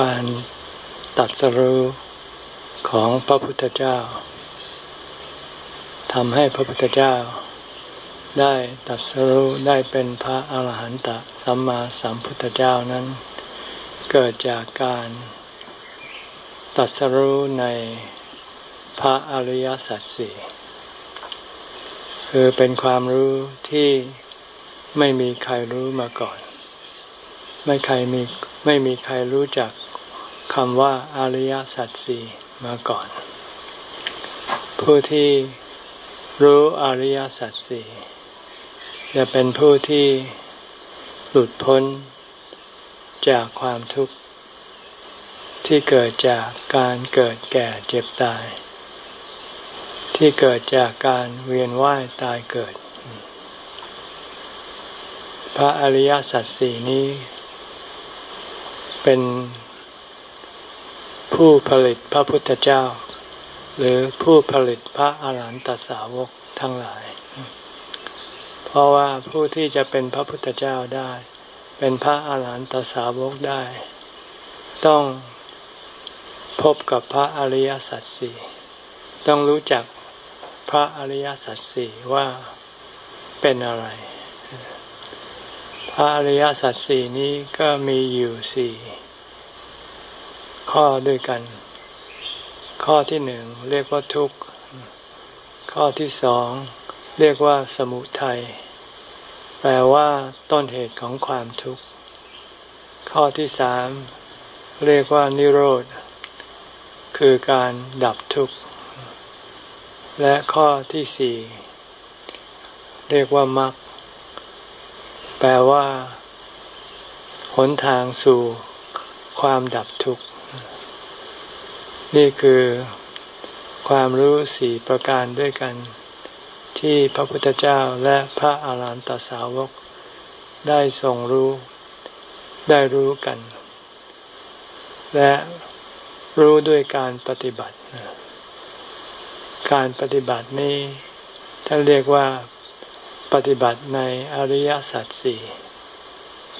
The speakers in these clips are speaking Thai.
การตัดสรู้ของพระพุทธเจ้าทำให้พระพุทธเจ้า ได้ตัดสรู้ได้เป็นพระอาหารหันตสัมมาสัมพุทธเจ้านั้น เกิดจากการตัดสรู้ในพระอริยสัจสี่คือเป็นความรู้ที่ไม่มีใครรู้มาก่อน ไม่ใครมีไม่มีใครรู้จัก คำว่าอริยสัจสี่มาก่อน ผู้ที่รู้อริยสัจสี่จะเป็นผู้ที่หลุดพ้นจากความทุกข์ ที่เกิดจากการเกิดแก่เจ็บตาย ที่เกิดจากการเวียนว่ายตายเกิด พระอริยสัจสี่นี้ เป็น ผู้ผลิตพระพุทธเจ้า หรือผู้ผลิตพระอาหารหันตสาวกทั้งหลาย เพราะว่าผู้ที่จะเป็นพระพุทธเจ้าได้ เป็นพระอาหารหันตสาวกได้ ต้องพบกับพระอริยสัจสี่ต้องรู้จักพระอริยสัจสี่ว่าเป็นอะไร พระอริยสัจสี่นี้ก็มีอยู่สี่ ข้อด้วยกัน ข้อที่หนึ่งเรียกว่าทุกข์ข้อที่สองเรียกว่าสมุทัยแปลว่าต้นเหตุของความทุกข์ ข้อที่สามเรียกว่านิโรธ คือการดับทุกข์ และข้อที่สี่เรียกว่ามรรคแปลว่า หนทางสู่ความดับทุกข์ นี่คือความรู้สี่ประการด้วยกัน ที่พระพุทธเจ้าและพระอาหารหันตสาวก ได้ทรงรู้ได้รู้กัน และรู้ด้วยการปฏิบัติ การปฏิบัตินี้ท่านเรียกว่าปฏิบัติในอริยสัจสี่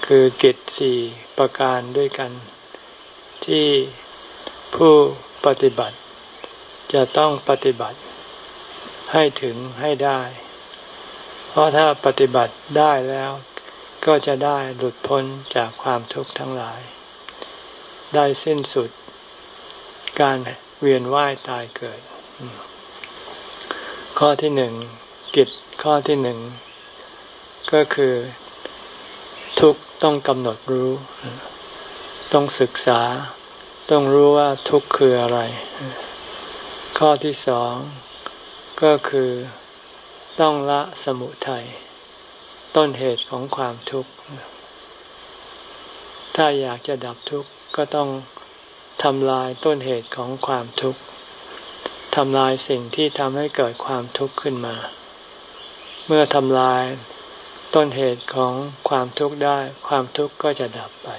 คือกิจสี่ประการด้วยกัน ที่ผู้ ปฏิบัติ จะต้องปฏิบัติให้ถึงให้ได้ เพราะถ้าปฏิบัติได้แล้ว ก็จะได้หลุดพ้นจากความทุกข์ทั้งหลาย ได้สิ้นสุด การเวียนว่ายตายเกิด ข้อที่หนึ่งกิจข้อที่หนึ่งก็คือทุกต้องกำหนดรู้ ต้องศึกษา ต้องรู้ว่าทุกข์คืออะไร ข้อที่สองก็คือต้องละสมุทัยต้นเหตุของความทุกข์ ถ้าอยากจะดับทุกข์ก็ต้องทำลายต้นเหตุของความทุกข์ทำลายสิ่งที่ทำให้เกิดความทุกข์ขึ้นมา เมื่อทำลายต้นเหตุของความทุกข์ได้ ความทุกข์ก็จะดับไป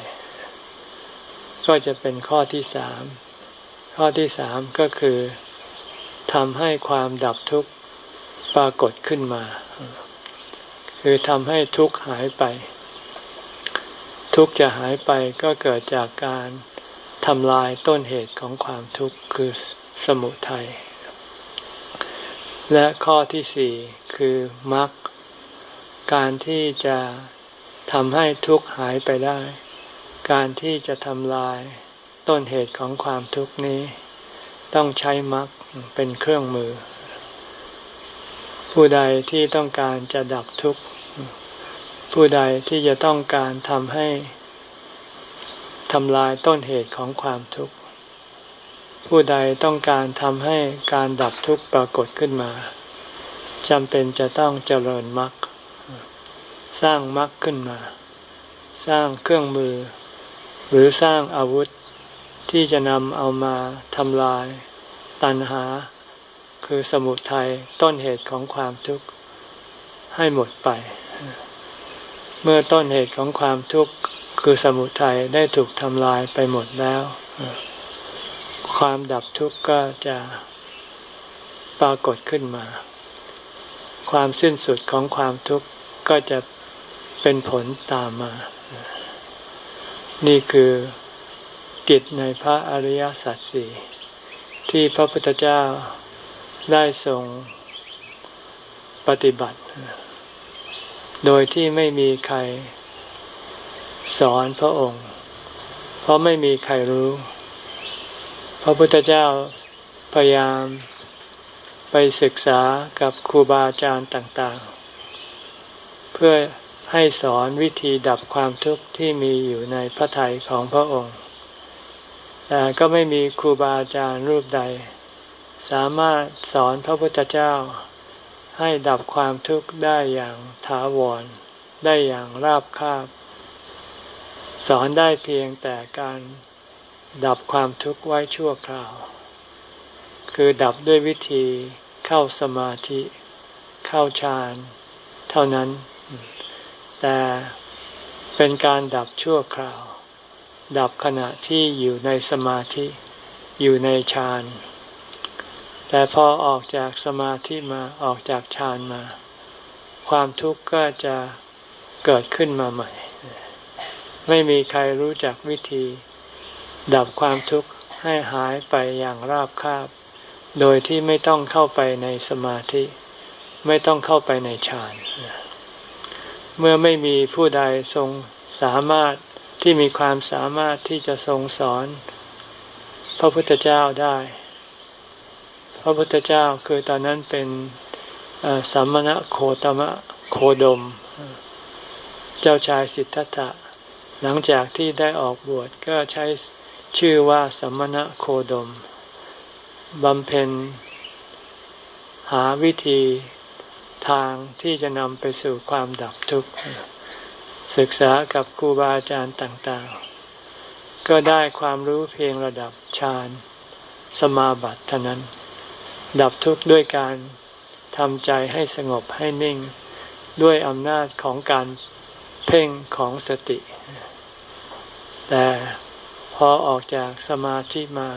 ก็จะเป็นข้อที่สามข้อที่สามก็คือทำให้ความดับทุกข์ปรากฏขึ้นมา คือทำให้ทุกข์หายไป ทุกข์จะหายไปก็เกิดจากการทำลายต้นเหตุของความทุกข์คือสมุทัยและข้อที่สี่คือมรรคการที่จะทำให้ทุกข์หายไปได้ การที่จะทำลายต้นเหตุของความทุกข์นี้ ต้องใช้มรรคเป็นเครื่องมือ ผู้ใดที่ต้องการจะดับทุกข์ ผู้ใดที่จะต้องการทำให้ทำลายต้นเหตุของความทุกข์ ผู้ใดต้องการทำให้การดับทุกข์ปรากฏขึ้นมาจำเป็นจะต้องเจริญมรรคสร้างมรรคขึ้นมา สร้างเครื่องมือ หรือสร้างอาวุธที่จะนำเอามาทำลาย ตัณหา คือสมุทัยต้นเหตุของความทุกข์ให้หมดไป เมื่อต้นเหตุของความทุกข์คือสมุทัยได้ถูกทำลายไปหมดแล้ว ความดับทุกข์ก็จะปรากฏขึ้นมา ความสิ้นสุดของความทุกข์ก็จะเป็นผลตามมา นี่คือกิจในพระอริยสัจสี่ที่พระพุทธเจ้าได้ทรงปฏิบัติ โดยที่ไม่มีใครสอนพระองค์ เพราะไม่มีใครรู้ พระพุทธเจ้าพยายามไปศึกษากับครูบาอาจารย์ต่าง ๆ เพื่อ ให้สอนวิธีดับความทุกข์ที่มีอยู่ในพระทัยของพระองค์ แต่ก็ไม่มีครูบาอาจารย์รูปใด สามารถสอนพระพุทธเจ้า ให้ดับความทุกข์ได้อย่างถาวร ได้อย่างราบคาบ สอนได้เพียงแต่การดับความทุกข์ไว้ชั่วคราว คือดับด้วยวิธีเข้าสมาธิ เข้าฌาน เท่านั้น แต่เป็นการดับชั่วคราว ดับขณะที่อยู่ในสมาธิ อยู่ในฌาน แต่พอออกจากสมาธิมาออกจากฌานมา ความทุกข์ก็จะเกิดขึ้นมาใหม่ ไม่มีใครรู้จักวิธี ดับความทุกข์ให้หายไปอย่างราบคาบ โดยที่ไม่ต้องเข้าไปในสมาธิ ไม่ต้องเข้าไปในฌานเเมื่อไม่มีผู้ใดทรงสามารถที่มีความสามารถที่จะทรงสอน พระพุทธเจ้าได้ พระพุทธเจ้าคือตอนนั้นเป็นสัมมณะโคตมะโคดม เจ้าชายสิทธัตถะหลังจากที่ได้ออกบวชก็ใช้ชื่อว่าสัมมณะโคดมบำเพ็ญหาวิธี ทางที่จะนำไปสู่ความดับทุกข์ ศึกษากับครูบาอาจารย์ต่างๆ ก็ได้ความรู้เพียงระดับฌานสมาบัติเท่านั้น ดับทุกข์ด้วยการทำใจให้สงบให้นิ่งด้วยอำนาจของการเพ่งของสติ แต่พอออกจากสมาธิมา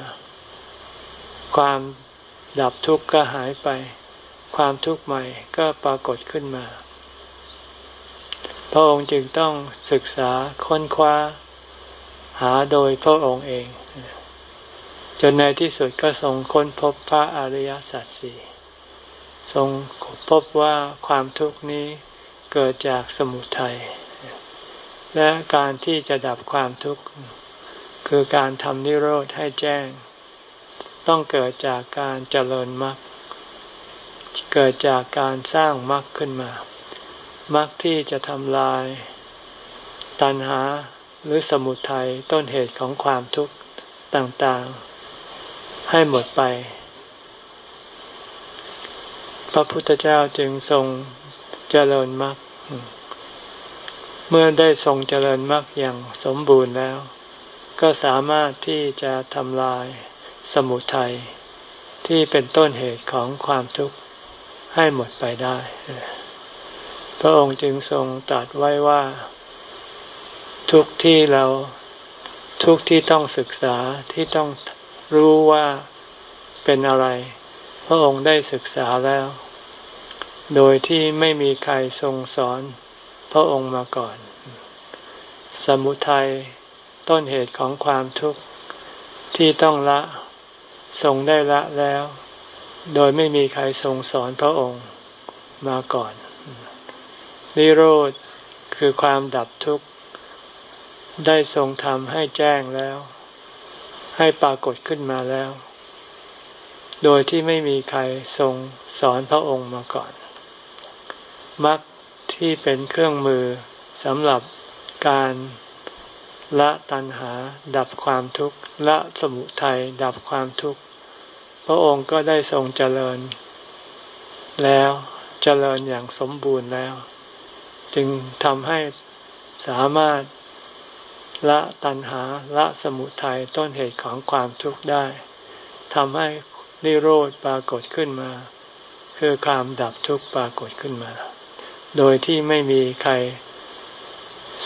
ความดับทุกข์ก็หายไป ความทุกข์ใหม่ก็ปรากฏขึ้นมา พระองค์จึงต้องศึกษาค้นคว้า หาโดยพระองค์เอง จนในที่สุดก็ทรงค้นพบพระอริยสัจสี่ทรงพบว่าความทุกข์นี้เกิดจากสมุทัยและการที่จะดับความทุกข์ คือการทำนิโรธให้แจ้ง ต้องเกิดจากการเจริญมรรค เกิดจากการสร้างมรรคขึ้นมามรรคที่จะทำลาย ตัณหาหรือสมุทัยต้นเหตุของความทุกข์ต่างๆ ให้หมดไป พระพุทธเจ้าจึงทรงเจริญมรรคเมื่อได้ทรงเจริญมรรคอย่างสมบูรณ์แล้ว ก็สามารถที่จะทำลายสมุทัยที่เป็นต้นเหตุของความทุกข์ ให้หมดไปได้ พระองค์จึงทรงตรัสไว้ว่า ทุกที่เราทุกที่ต้องศึกษาที่ต้องรู้ว่าเป็นอะไร พระองค์ได้ศึกษาแล้ว โดยที่ไม่มีใครทรงสอนพระองค์มาก่อน สมุทัยต้นเหตุของความทุกข์ที่ต้องละ ทรงได้ละแล้ว โดยไม่มีใครทรงสอนพระองค์มาก่อน นิโรธคือความดับทุกข์ ได้ทรงทำให้แจ้งแล้ว ให้ปรากฏขึ้นมาแล้ว โดยที่ไม่มีใครทรงสอนพระองค์มาก่อนมรรคที่เป็นเครื่องมือสำหรับการละตัณหา ดับความทุกข์ละสมุทัยดับความทุกข์ ระองค์ก็ได้ทรงเจริญ แล้วเจริญอย่างสมบูรณ์แล้ว จึงทำให้สามารถละตัณหาละสมุทัยต้นเหตุของความทุกข์ได้ทำให้นิโรธปรากฏขึ้นมา คือความดับทุกข์ปรากฏขึ้นมา โดยที่ไม่มีใคร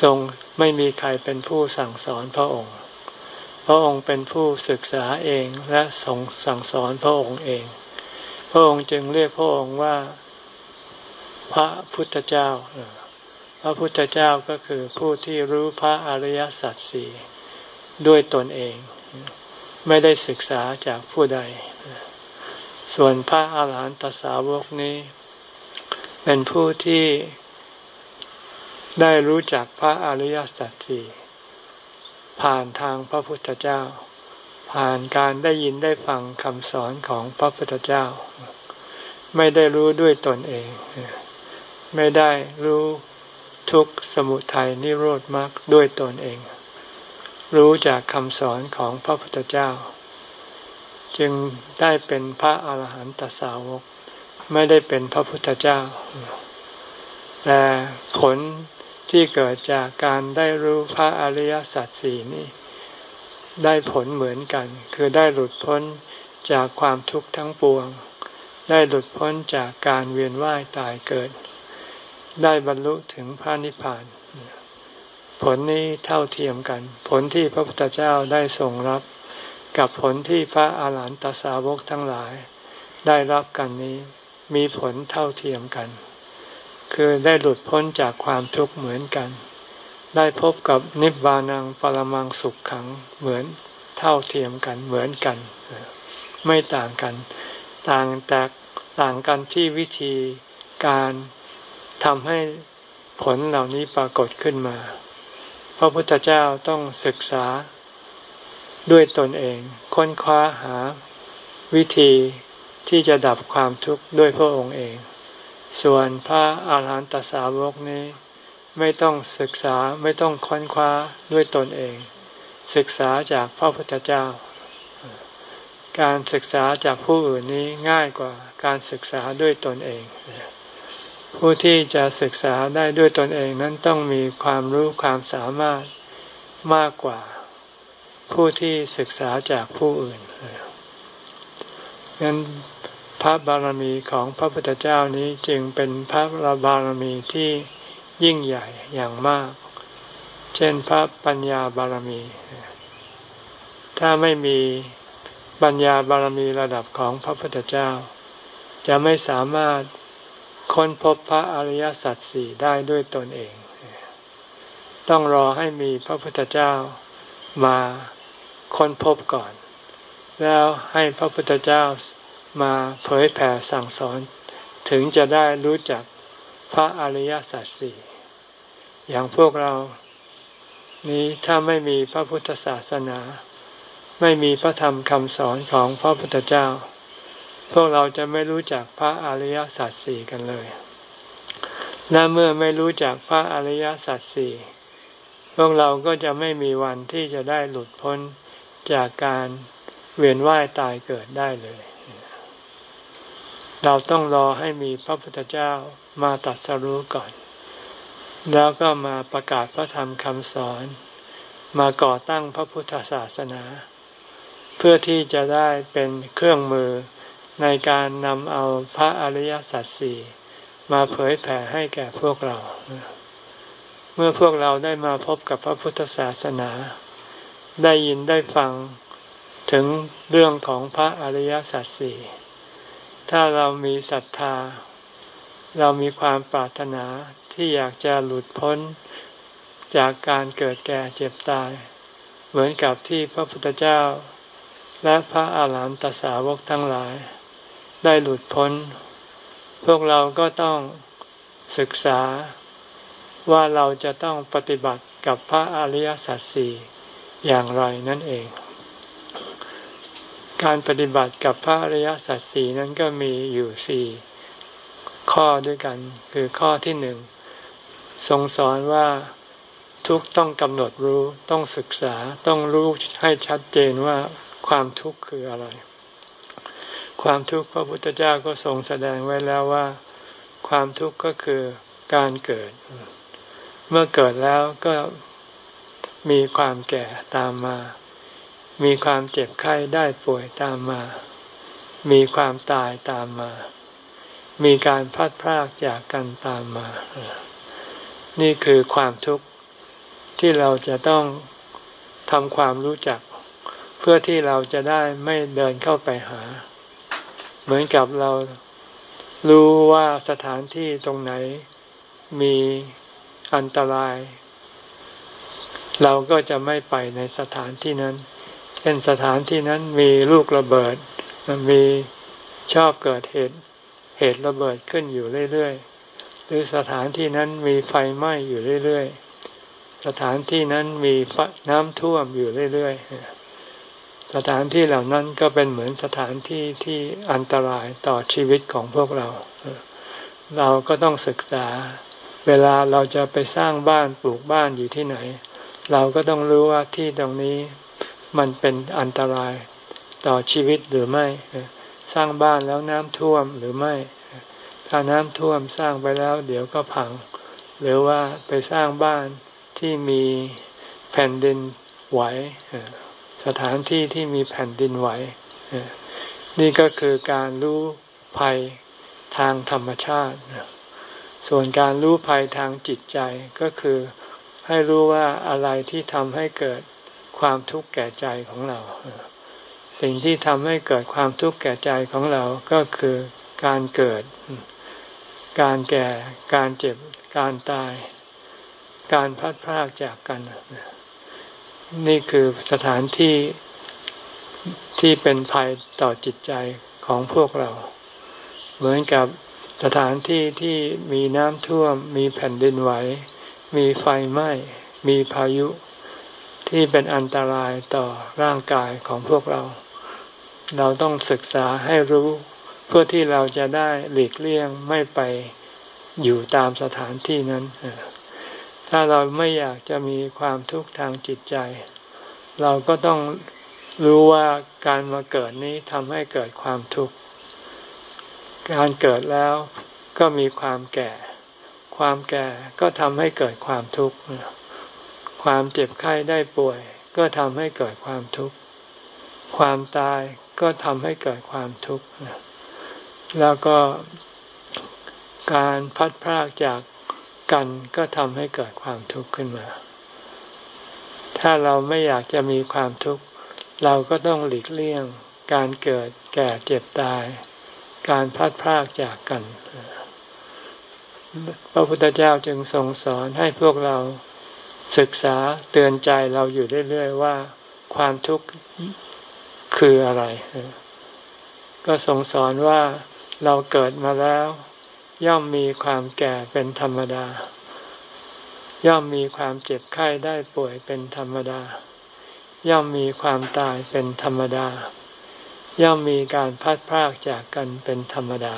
ทรงไม่มีใครเป็นผู้สั่งสอนพระองค์ พระองค์เป็นผู้ศึกษาเองและทรงสั่งสอนพระองค์เอง พระองค์จึงเรียกพระองค์ว่า พระพุทธเจ้า พระพุทธเจ้าก็คือผู้ที่รู้พระอริยสัจสี่ด้วยตนเอง ไม่ได้ศึกษาจากผู้ใด ส่วนพระอาหารหันตสาวกนี้ เป็นผู้ที่ได้รู้จักพระอริยสัจสี่ ผ่านทางพระพุทธเจ้า ผ่านการได้ยินได้ฟังคำสอนของพระพุทธเจ้า ไม่ได้รู้ด้วยตนเอง ไม่ได้รู้ทุกสมุทัยนิโรธมรรคด้วยตนเอง รู้จากคำสอนของพระพุทธเจ้า จึงได้เป็นพระอาหารหันตสาวก ไม่ได้เป็นพระพุทธเจ้าแต่ผล ที่เกิดจากการได้รู้พระอริยสัจสี่นี้ ได้ผลเหมือนกัน คือได้หลุดพ้นจากความทุกข์ทั้งปวง ได้หลุดพ้นจากการเวียนว่ายตายเกิด ได้บรรลุถึงพระนิพพาน ผลนี้เท่าเทียมกัน ผลที่พระพุทธเจ้าได้ทรงรับ กับผลที่พระอาหารหันตสาวกทั้งหลาย ได้รับกันนี้มีผลเท่าเทียมกัน คือได้หลุดพ้นจากความทุกข์เหมือนกัน ได้พบกับนิบานังปรมังสุขขังเหมือนเท่าเทียมกันเหมือนกัน ไม่ต่างกัน ต่างแต่ต่างกันที่วิธีการทำให้ผลเหล่านี้ปรากฏขึ้นมา พระพุทธเจ้าต้องศึกษาด้วยตนเอง ค้นคว้าหาวิธีที่จะดับความทุกข์ด้วยพระองค์เอง ส่วนพระอาหารหันตสาวกนี้ไม่ต้องศึกษาไม่ต้องค้นคว้าด้วยตนเอง ศึกษาจากพระพุทธเจ้า การศึกษาจากผู้อื่นนี้ง่ายกว่าการศึกษาด้วยตนเอง ผู้ที่จะศึกษาได้ด้วยตนเองนั้นต้องมีความรู้ความสามารถมากกว่า ผู้ที่ศึกษาจากผู้อื่นงั้น พระบารมีของพระพุทธเจ้านี้จึงเป็นพระบารมีที่ยิ่งใหญ่อย่างมาก เช่นพระปัญญาบารมี ถ้าไม่มีปัญญาบารมีระดับของพระพุทธเจ้า จะไม่สามารถค้นพบพระอริยสัจสี่ได้ด้วยตนเอง ต้องรอให้มีพระพุทธเจ้ามาค้นพบก่อน แล้วให้พระพุทธเจ้า มาเผยแผ่สั่งสอน ถึงจะได้รู้จักพระอริยสัจสี่อย่างพวกเรานี้ถ้าไม่มีพระพุทธศาสนา ไม่มีพระธรรมคำสอนของพระพุทธเจ้า พวกเราจะไม่รู้จักพระอริยสัจสี่กันเลยและเมื่อไม่รู้จักพระอริยสัจสี่พวกเราก็จะไม่มีวันที่จะได้หลุดพ้นจากการเวียนว่ายตายเกิดได้เลย เราต้องรอให้มีพระพุทธเจ้ามาตัดสรู้ก่อน แล้วก็มาประกาศพระธรรมคำสอน มาก่อตั้งพระพุทธศาสนา เพื่อที่จะได้เป็นเครื่องมือในการนำเอาพระอริยสัจสี่มาเผยแผ่ให้แก่พวกเรา เมื่อพวกเราได้มาพบกับพระพุทธศาสนา ได้ยินได้ฟังถึงเรื่องของพระอริยสัจสี่ ถ้าเรามีศรัทธา เรามีความปรารถนาที่อยากจะหลุดพ้นจากการเกิดแก่เจ็บตาย เหมือนกับที่พระพุทธเจ้า และพระอาหารหันตสาวกทั้งหลาย ได้หลุดพ้น พวกเราก็ต้องศึกษาว่าเราจะต้องปฏิบัติกับพระอริยสัจสี่อย่างไรนั่นเอง การปฏิบัติกับพระอริยสัจสี่นั้นก็มีอยู่สี่ข้อด้วยกัน คือข้อที่หนึ่งทรงสอนว่าทุกต้องกำหนดรู้ต้องศึกษาต้องรู้ให้ชัดเจนว่าความทุกข์คืออะไร ความทุกข์พระพุทธเจ้าก็ทรงแสดงไว้แล้วว่า ความทุกข์ก็คือการเกิด เมื่อเกิดแล้วก็มีความแก่ตามมา มีความเจ็บไข้ได้ป่วยตามมา มีความตายตามมา มีการพัดพรากจากกันตามมา นี่คือความทุกข์ที่เราจะต้องทำความรู้จัก เพื่อที่เราจะได้ไม่เดินเข้าไปหา เหมือนกับเรารู้ว่าสถานที่ตรงไหนมีอันตราย เราก็จะไม่ไปในสถานที่นั้น ช่นสถานที่นั้นมีลูกระเบิด มันมีชอบเกิดเหตุเหตุระเบิดขึ้นอยู่เรื่อยๆ หรือสถานที่นั้นมีไฟไหม้อยู่เรื่อยๆ สถานที่นั้นมีน้ำท่วมอยู่เรื่อยๆ สถานที่เหล่านั้นก็เป็นเหมือนสถานที่ที่อันตรายต่อชีวิตของพวกเรา เราก็ต้องศึกษา เวลาเราจะไปสร้างบ้านปลูกบ้านอยู่ที่ไหน เราก็ต้องรู้ว่าที่ตรงนี้ มันเป็นอันตรายต่อชีวิตหรือไม่ สร้างบ้านแล้วน้ำท่วมหรือไม่ ถ้าน้ำท่วมสร้างไปแล้ว เดี๋ยวก็พัง หรือว่าไปสร้างบ้านที่มีแผ่นดินไหว สถานที่ที่มีแผ่นดินไหว นี่ก็คือการรู้ภัยทางธรรมชาติ ส่วนการรู้ภัยทางจิตใจก็คือให้รู้ว่าอะไรที่ทำให้เกิด ความทุกข์แก่ใจของเรา สิ่งที่ทำให้เกิดความทุกข์แก่ใจของเราก็คือการเกิด การแก่ การเจ็บ การตาย การพัดพรากจากกัน นี่คือสถานที่ที่เป็นภัยต่อจิตใจของพวกเรา เหมือนกับสถานที่ที่มีน้ำท่วม มีแผ่นดินไหว มีไฟไหม้ มีพายุ ที่เป็นอันตรายต่อร่างกายของพวกเรา เราต้องศึกษาให้รู้เพื่อที่เราจะได้หลีกเลี่ยงไม่ไปอยู่ตามสถานที่นั้น ถ้าเราไม่อยากจะมีความทุกข์ทางจิตใจ เราก็ต้องรู้ว่าการมาเกิดนี้ทำให้เกิดความทุกข์ การเกิดแล้วก็มีความแก่ ความแก่ก็ทำให้เกิดความทุกข์ ความเจ็บไข้ได้ป่วย ก็ทำให้เกิดความทุกข์ ความตายก็ทำให้เกิดความทุกข์ แล้วก็การพัดพรากจากกันก็ทำให้เกิดความทุกข์ขึ้นมา ถ้าเราไม่อยากจะมีความทุกข์ เราก็ต้องหลีกเลี่ยง การเกิดแก่เจ็บตาย การพัดพรากจากกัน พระพุทธเจ้าจึงทรงสอนให้พวกเรา ศึกษาเตือนใจเราอยู่เรื่อยๆว่า ความทุกข์คืออะไร ก็ทรงสอนว่าเราเกิดมาแล้ว ย่อมมีความแก่เป็นธรรมดา ย่อมมีความเจ็บไข้ได้ป่วยเป็นธรรมดา ย่อมมีความตายเป็นธรรมดา ย่อมมีการพัดพรากจากกันเป็นธรรมดา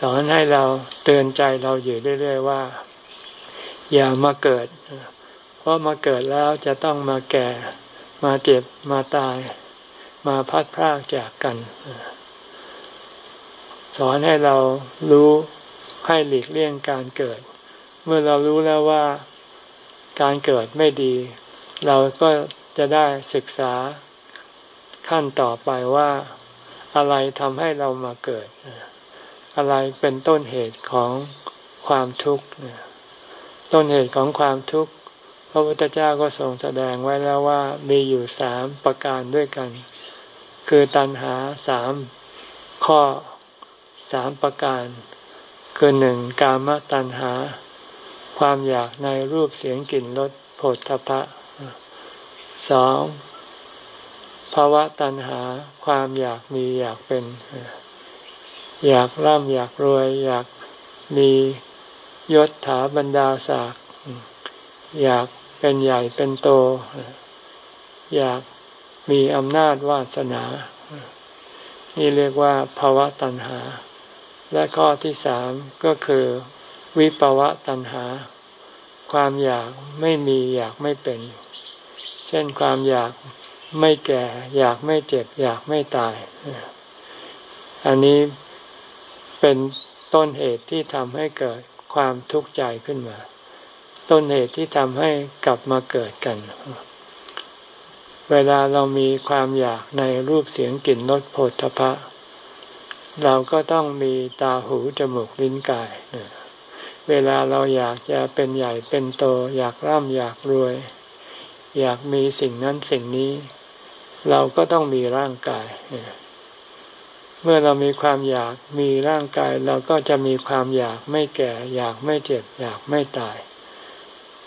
สอนให้เราเตือนใจเราอยู่เรื่อยๆว่า อย่ามาเกิด เพราะมาเกิดแล้วจะต้องมาแก่ มาเจ็บ มาตาย มาพัดพรากจากกัน สอนให้เรารู้ให้หลีกเลี่ยงการเกิด เมื่อเรารู้แล้วว่าการเกิดไม่ดี เราก็จะได้ศึกษาขั้นต่อไปว่าอะไรทำให้เรามาเกิด อะไรเป็นต้นเหตุของความทุกข์ ต้นเหตุของความทุกข์พระพุทธเจ้าก็ทรงแสดงไว้แล้วว่ามีอยู่สามประการด้วยกัน คือตัณหาสามข้อสามประการ คือหนึ่งกามตัณหา ความอยากในรูปเสียงกลิ่นรสโผฏฐพะสองภาวะตัณหาความอยากมีอยากเป็น อยากร่ำอยากรวย อยากมี ยศถาบรรดาศักดิ์อยากเป็นใหญ่เป็นโต อยากมีอำนาจวาสนา นี่เรียกว่าภาวะตัณหา และข้อที่สามก็คือวิภาวะตัณหา ความอยากไม่มีอยากไม่เป็น เช่นความอยากไม่แก่ อยากไม่เจ็บ อยากไม่ตาย อันนี้เป็นต้นเหตุที่ทำให้เกิด ความทุกข์ใจขึ้นมา ต้นเหตุที่ทำให้กลับมาเกิดกัน เวลาเรามีความอยากในรูปเสียงกลิ่นรสโผฏฐพะ เราก็ต้องมีตาหูจมูกลิ้นกาย เวลาเราอยากจะเป็นใหญ่เป็นโต อยากร่ำอยากรวย อยากมีสิ่งนั้นสิ่งนี้ เราก็ต้องมีร่างกายเเมื่อเรามีความอยากมีร่างกายเราก็จะมีความอยากไม่แก่ อยากไม่เจ็บ อยากไม่ตาย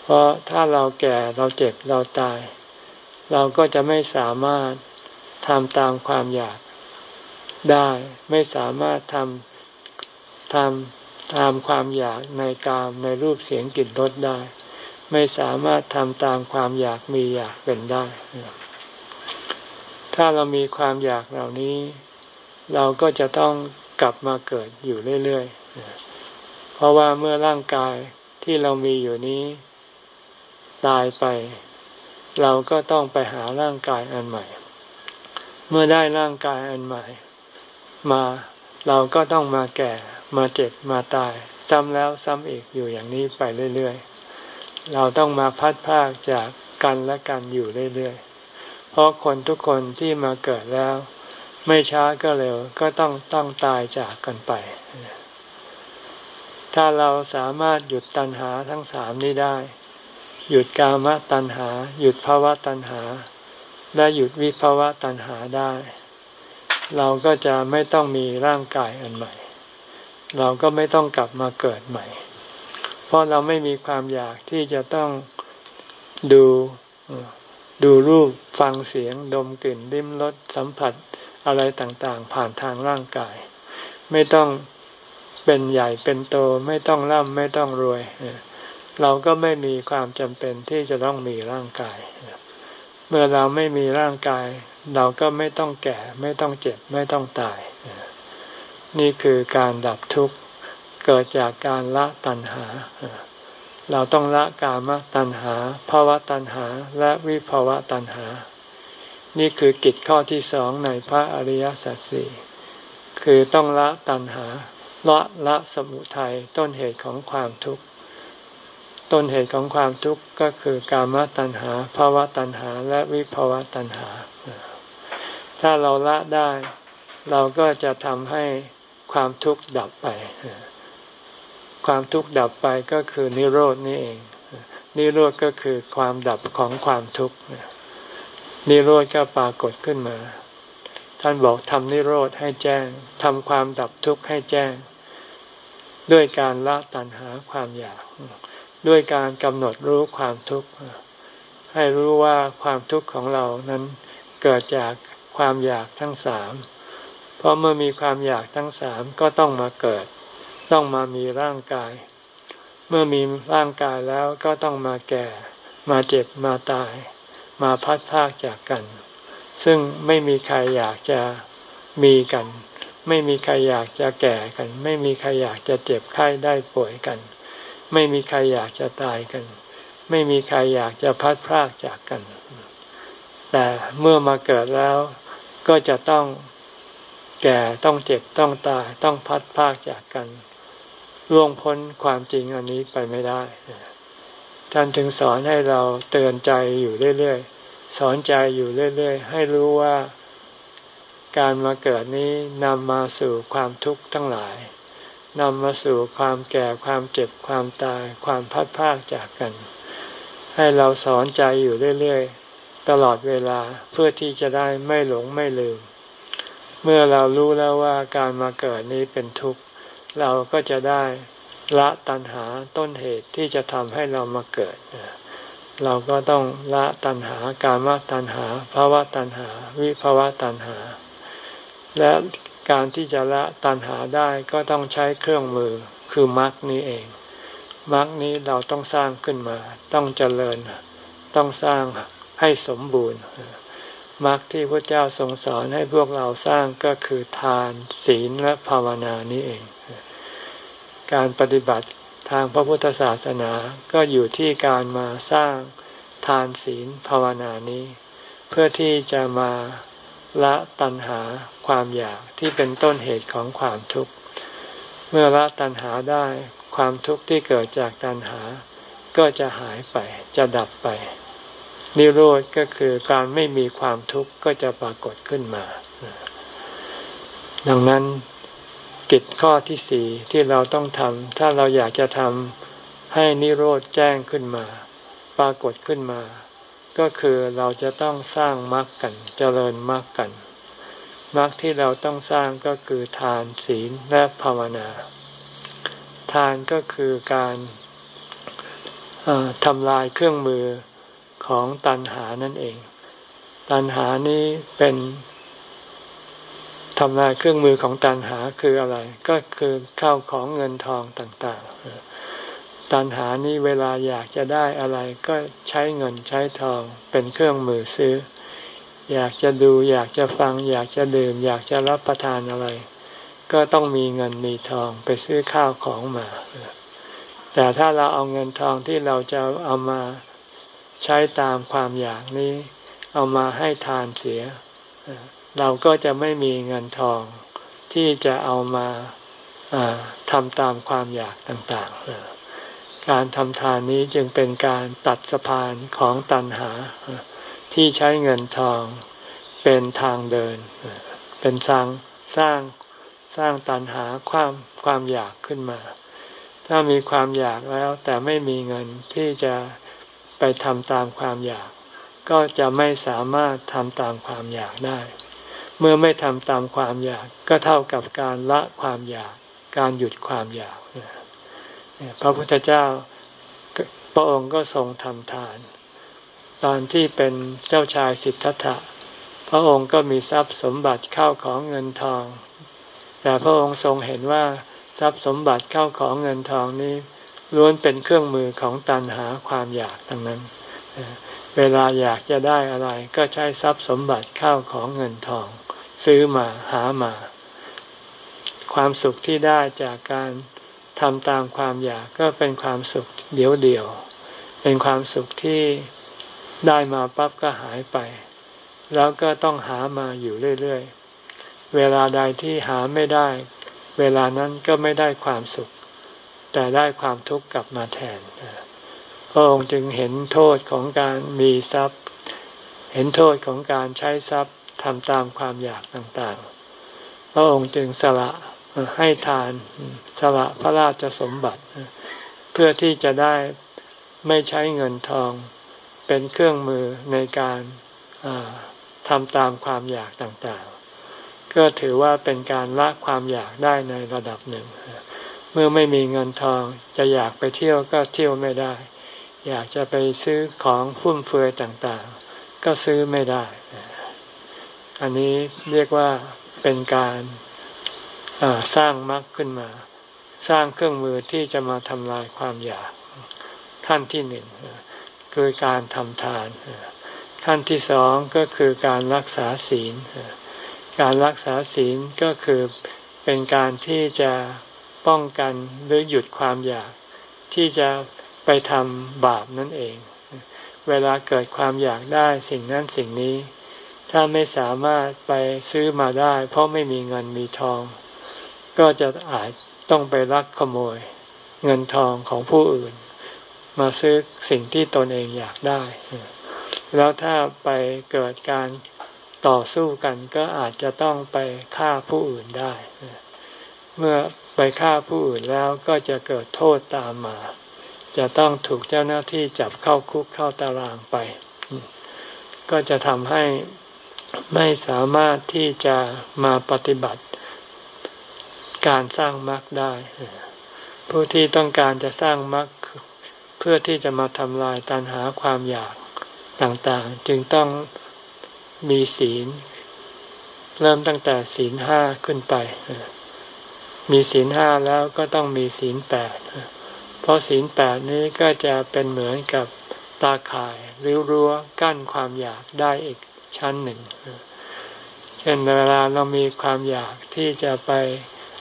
เพราะถ้าเราแก่เราเจ็บเราตาย เราก็จะไม่สามารถทำตามความอยากได้ ไม่สามารถทำทำตามความอยากในกามในรูปเสียงกลิ่นรสได้ ไม่สามารถทำตามความอยากมีอยากเป็นได้ ถ้าเรามีความอยากเหล่านี้ เราก็จะต้องกลับมาเกิดอยู่เรื่อยๆ เพราะว่าเมื่อร่างกายที่เรามีอยู่นี้ ตายไป เราก็ต้องไปหาร่างกายอันใหม่ เมื่อได้ร่างกายอันใหม่ มาเราก็ต้องมาแก่มาเจ็บมาตาย ซ้ำแล้วซ้ำอีกอยู่อย่างนี้ไปเรื่อยๆ เราต้องมาพัดภาคจากกันและกันอยู่เรื่อยๆ เพราะคนทุกคนที่มาเกิดแล้ว ไม่ช้าก็เร็วก็ต้องต้องตายจากกันไป ถ้าเราสามารถหยุดตัณหาทั้งสามนี้ได้ หยุดกามตัณหา หยุดภาวะตัณหา และหยุดวิภาวะตัณหาได้ เราก็จะไม่ต้องมีร่างกายอันใหม่ เราก็ไม่ต้องกลับมาเกิดใหม่ เพราะเราไม่มีความอยากที่จะต้องดูดูรูปฟังเสียงดมกลิ่นลิ้มรสสัมผัส อะไรต่างๆ ผ่านทางร่างกาย ไม่ต้องเป็นใหญ่เป็นโต ไม่ต้องร่ำไม่ต้องรวย เราก็ไม่มีความจำเป็นที่จะต้องมีร่างกาย เมื่อเราไม่มีร่างกาย เราก็ไม่ต้องแก่ ไม่ต้องเจ็บ ไม่ต้องตาย นี่คือการดับทุกข์เกิดจากการละตัณหา เราต้องละกามตัณหาภาวะตัณหา และวิภาวะตัณหา นี่คือกิจข้อที่สองในพระอริยสัจสี่คือต้องละตัณหาละละสมุทัยต้นเหตุของความทุกข์ ต้นเหตุของความทุกข์ก็คือกามตัณหาภาวะตัณหาและวิภาวะตัณหา ถ้าเราละได้ เราก็จะทำให้ความทุกข์ดับไป ความทุกข์ดับไปก็คือนิโรดนี่เอง นิโรธก็คือความดับของความทุกข์ นิโรธก็ปรากฏขึ้นมา ท่านบอกทำนิโรธให้แจ้งทำความดับทุกข์ให้แจ้ง ด้วยการละตัณหาความอยาก ด้วยการกำหนดรู้ความทุกข์ ให้รู้ว่าความทุกข์ของเรานั้นเกิดจากความอยากทั้งสาม เพราะเมื่อมีความอยากทั้งสามก็ต้องมาเกิด ต้องมามีร่างกาย เมื่อมีร่างกายแล้วก็ต้องมาแก่ มาเจ็บ มาตาย มาพัดพากจากกัน ซึ่งไม่มีใครอยากจะมีกัน ไม่มีใครอยากจะแก่กัน ไม่มีใครอยากจะเจ็บไข้ได้ป่วยกัน ไม่มีใครอยากจะตายกัน ไม่มีใครอยากจะพัดพรากจากกัน แต่เมื่อมาเกิดแล้วก็จะต้องแก่ต้องเจ็บต้องตายต้องพัดพากจากกันล่วงพ้นความจริงอันนี้ไปไม่ได้ ท่านถึงสอนให้เราเตือนใจอยู่เรื่อยๆ สอนใจอยู่เรื่อยๆ ให้รู้ว่าการมาเกิดนี้นำมาสู่ความทุกข์ทั้งหลายนำมาสู่ความแก่ความเจ็บความตายความพัดพากจากกัน ให้เราสอนใจอยู่เรื่อยๆ ตลอดเวลาเพื่อที่จะได้ไม่หลงไม่ลืม เมื่อเรารู้แล้วว่าการมาเกิดนี้เป็นทุกข์ เราก็จะได้ ละตัณหาต้นเหตุที่จะทำให้เรามาเกิด เราก็ต้องละตัณหาการมตัณหาภาวะตัณหา วิภาวะตัณหา และการที่จะละตัณหาได้ก็ต้องใช้เครื่องมือคือมรรคนี้เองมรรคนี้เราต้องสร้างขึ้นมา ต้องเจริญ ต้องสร้างให้สมบูรณ์มรรคที่พระเจ้าทรงสอนให้พวกเราสร้างก็คือทานศีลและภาวนานี้เอง การปฏิบัติทางพระพุทธศาสนาก็อยู่ที่การมาสร้างทานศีลภาวนานี้ เพื่อที่จะมาละตัณหาความอยากที่เป็นต้นเหตุของความทุกข์ เมื่อละตัณหาได้ความทุกข์ที่เกิดจากตัณหา ก็จะหายไปจะดับไปนิโรธก็คือการไม่มีความทุกข์ก็จะปรากฏขึ้นมา ดังนั้น กิจข้อที่สี่ที่เราต้องทำถ้าเราอยากจะทำให้นิโรธแจ้งขึ้นมา ปรากฏขึ้นมา ก็คือเราจะต้องสร้างมรรคกันเจริญมรรคกันมรรคที่เราต้องสร้างก็คือทานศีลและภาวนา ทานก็คือการทำลายเครื่องมือของตัณหานั่นเอง ตัณหานี้เป็น ทำลายเครื่องมือของตัณหาคืออะไร ก็คือข้าวของเงินทองต่างๆ ตัณหานี้เวลาอยากจะได้อะไรก็ใช้เงินใช้ทองเป็นเครื่องมือซื้อ อยากจะดูอยากจะฟัง อยากจะดื่ม อยากจะรับประทานอะไร ก็ต้องมีเงินมีทองไปซื้อข้าวของมา แต่ถ้าเราเอาเงินทองที่เราจะเอามาใช้ตามความอยากนี้ เอามาให้ทานเสีย เราก็จะไม่มีเงินทองที่จะเอามาทำตามความอยากต่างๆ การทำทานนี้จึงเป็นการตัดสะพานของตัณหา ที่ใช้เงินทองเป็นทางเดิน เป็นสร้างสร้างสร้างตัณหาความความอยากขึ้นมา ถ้ามีความอยากแล้วแต่ไม่มีเงินที่จะไปทำตามความอยาก ก็จะไม่สามารถทำตามความอยากได้ เมื่อไม่ทำตามความอยาก ก็เท่ากับการละความอยาก การหยุดความอยากพระพุทธเจ้าพระองค์ก็ทรงทำทาน ตอนที่เป็นเจ้าชายสิทธัตถะพระองค์ก็มีทรัพย์สมบัติเข้าของเงินทอง แต่พระองค์ทรงเห็นว่าทรัพย์สมบัติเข้าของเงินทองนี้ล้วนเป็นเครื่องมือของตันหาความอยากทั้งนั้น เวลาอยากจะได้อะไรก็ใช้ทรัพย์สมบัติเข้าของเงินทอง ซื้อมาหามา ความสุขที่ได้จากการทำตามความอยากก็เป็นความสุขเดียวเดียว เป็นความสุขที่ได้มาปั๊บก็หายไป แล้วก็ต้องหามาอยู่เรื่อยๆ เวลาใดที่หาไม่ได้ เวลานั้นก็ไม่ได้ความสุข แต่ได้ความทุกข์กลับมาแทนพระองค์จึงเห็นโทษของการมีทรัพย์ เห็นโทษของการใช้ทรัพย์ ทำตามความอยากต่างๆ พระองค์จึงสละให้ทานสละพระราชสมบัติ เพื่อที่จะได้ไม่ใช้เงินทองเป็นเครื่องมือในการทำตามความอยากต่างๆ ก็ถือว่าเป็นการละความอยากได้ในระดับหนึ่ง เมื่อไม่มีเงินทองจะอยากไปเที่ยวก็เที่ยวไม่ได้ อยากจะไปซื้อของฟุ่มเฟือยต่างๆ ก็ซื้อไม่ได้ อันนี้เรียกว่าเป็นการสร้างมรรคขึ้นมา สร้างเครื่องมือที่จะมาทำลายความอยาก ขั้นที่หนึ่งคือการทำทาน ขั้นที่สองก็คือการรักษาศีล การรักษาศีลก็คือเป็นการที่จะป้องกันหรือหยุดความอยากที่จะไปทำบาปนั่นเอง เวลาเกิดความอยากได้สิ่งนั้นสิ่งนี้ ถ้าไม่สามารถไปซื้อมาได้ เพราะไม่มีเงินมีทอง ก็จะอาจต้องไปลักขโมย เงินทองของผู้อื่น มาซื้อสิ่งที่ตนเองอยากได้ แล้วถ้าไปเกิดการต่อสู้กันก็อาจจะต้องไปฆ่าผู้อื่นได้ เมื่อไปฆ่าผู้อื่นแล้วก็จะเกิดโทษตามมา จะต้องถูกเจ้าหน้าที่จับเข้าคุกเข้าตารางไป ก็จะทำให้ ไม่สามารถที่จะมาปฏิบัติ การสร้างมรรคได้ ผู้ที่ต้องการจะสร้างมรรคเพื่อที่จะมาทำลายตัณหาความอยากต่างๆ จึงต้องมีศีล เริ่มตั้งแต่ศีลห้าขึ้นไป มีศีลห้าแล้วก็ต้องมีศีลแปดเพราะศีลแปดนี้ก็จะเป็นเหมือนกับตาข่ายริ้วรั้วกั้นความอยากได้อีก ชั้นหนึ่ง เช่นเวลาเรามีความอยากที่จะไป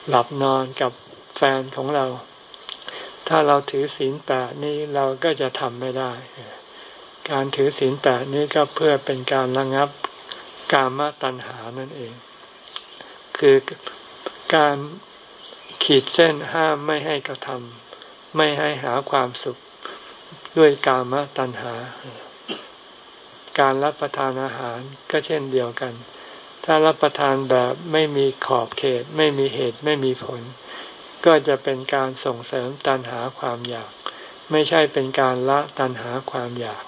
หลับนอนกับแฟนของเรา ถ้าเราถือศีลแปดนี้เราก็จะทำไม่ได้ การถือศีลแปดนี้ก็เพื่อเป็นการระงับกามตัณหานั่นเอง คือการขีดเส้นห้ามไม่ให้กระทำไม่ให้หาความสุขด้วยกามตัณหา การรับประทานอาหารก็เช่นเดียวกัน ถ้ารับประทานแบบไม่มีขอบเขต ไม่มีเหตุไม่มีผล ก็จะเป็นการส่งเสริมตันหาความอยาก ไม่ใช่เป็นการละตันหาความอยาก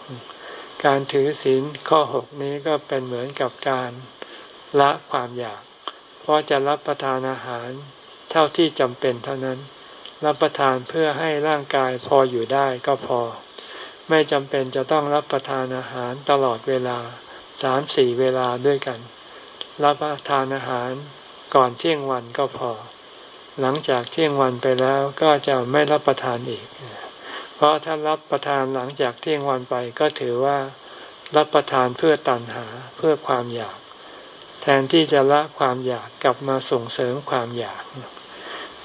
การถือศีลข้อหกนี้ก็เป็นเหมือนกับการละความอยาก เพราะจะรับประทานอาหารเท่าที่จำเป็นเท่านั้น รับประทานเพื่อให้ร่างกายพออยู่ได้ก็พอ ไม่จำเป็นจะต้องรับประทานอาหารตลอดเวลาสามสี่เวลาด้วยกัน รับประทานอาหารก่อนเที่ยงวันก็พอ หลังจากเที่ยงวันไปแล้วก็จะไม่รับประทานอีก เพราะถ้ารับประทานหลังจากเที่ยงวันไปก็ถือว่า รับประทานเพื่อตัณหาเพื่อความอยาก แทนที่จะละความอยากกลับมาส่งเสริมความอยาก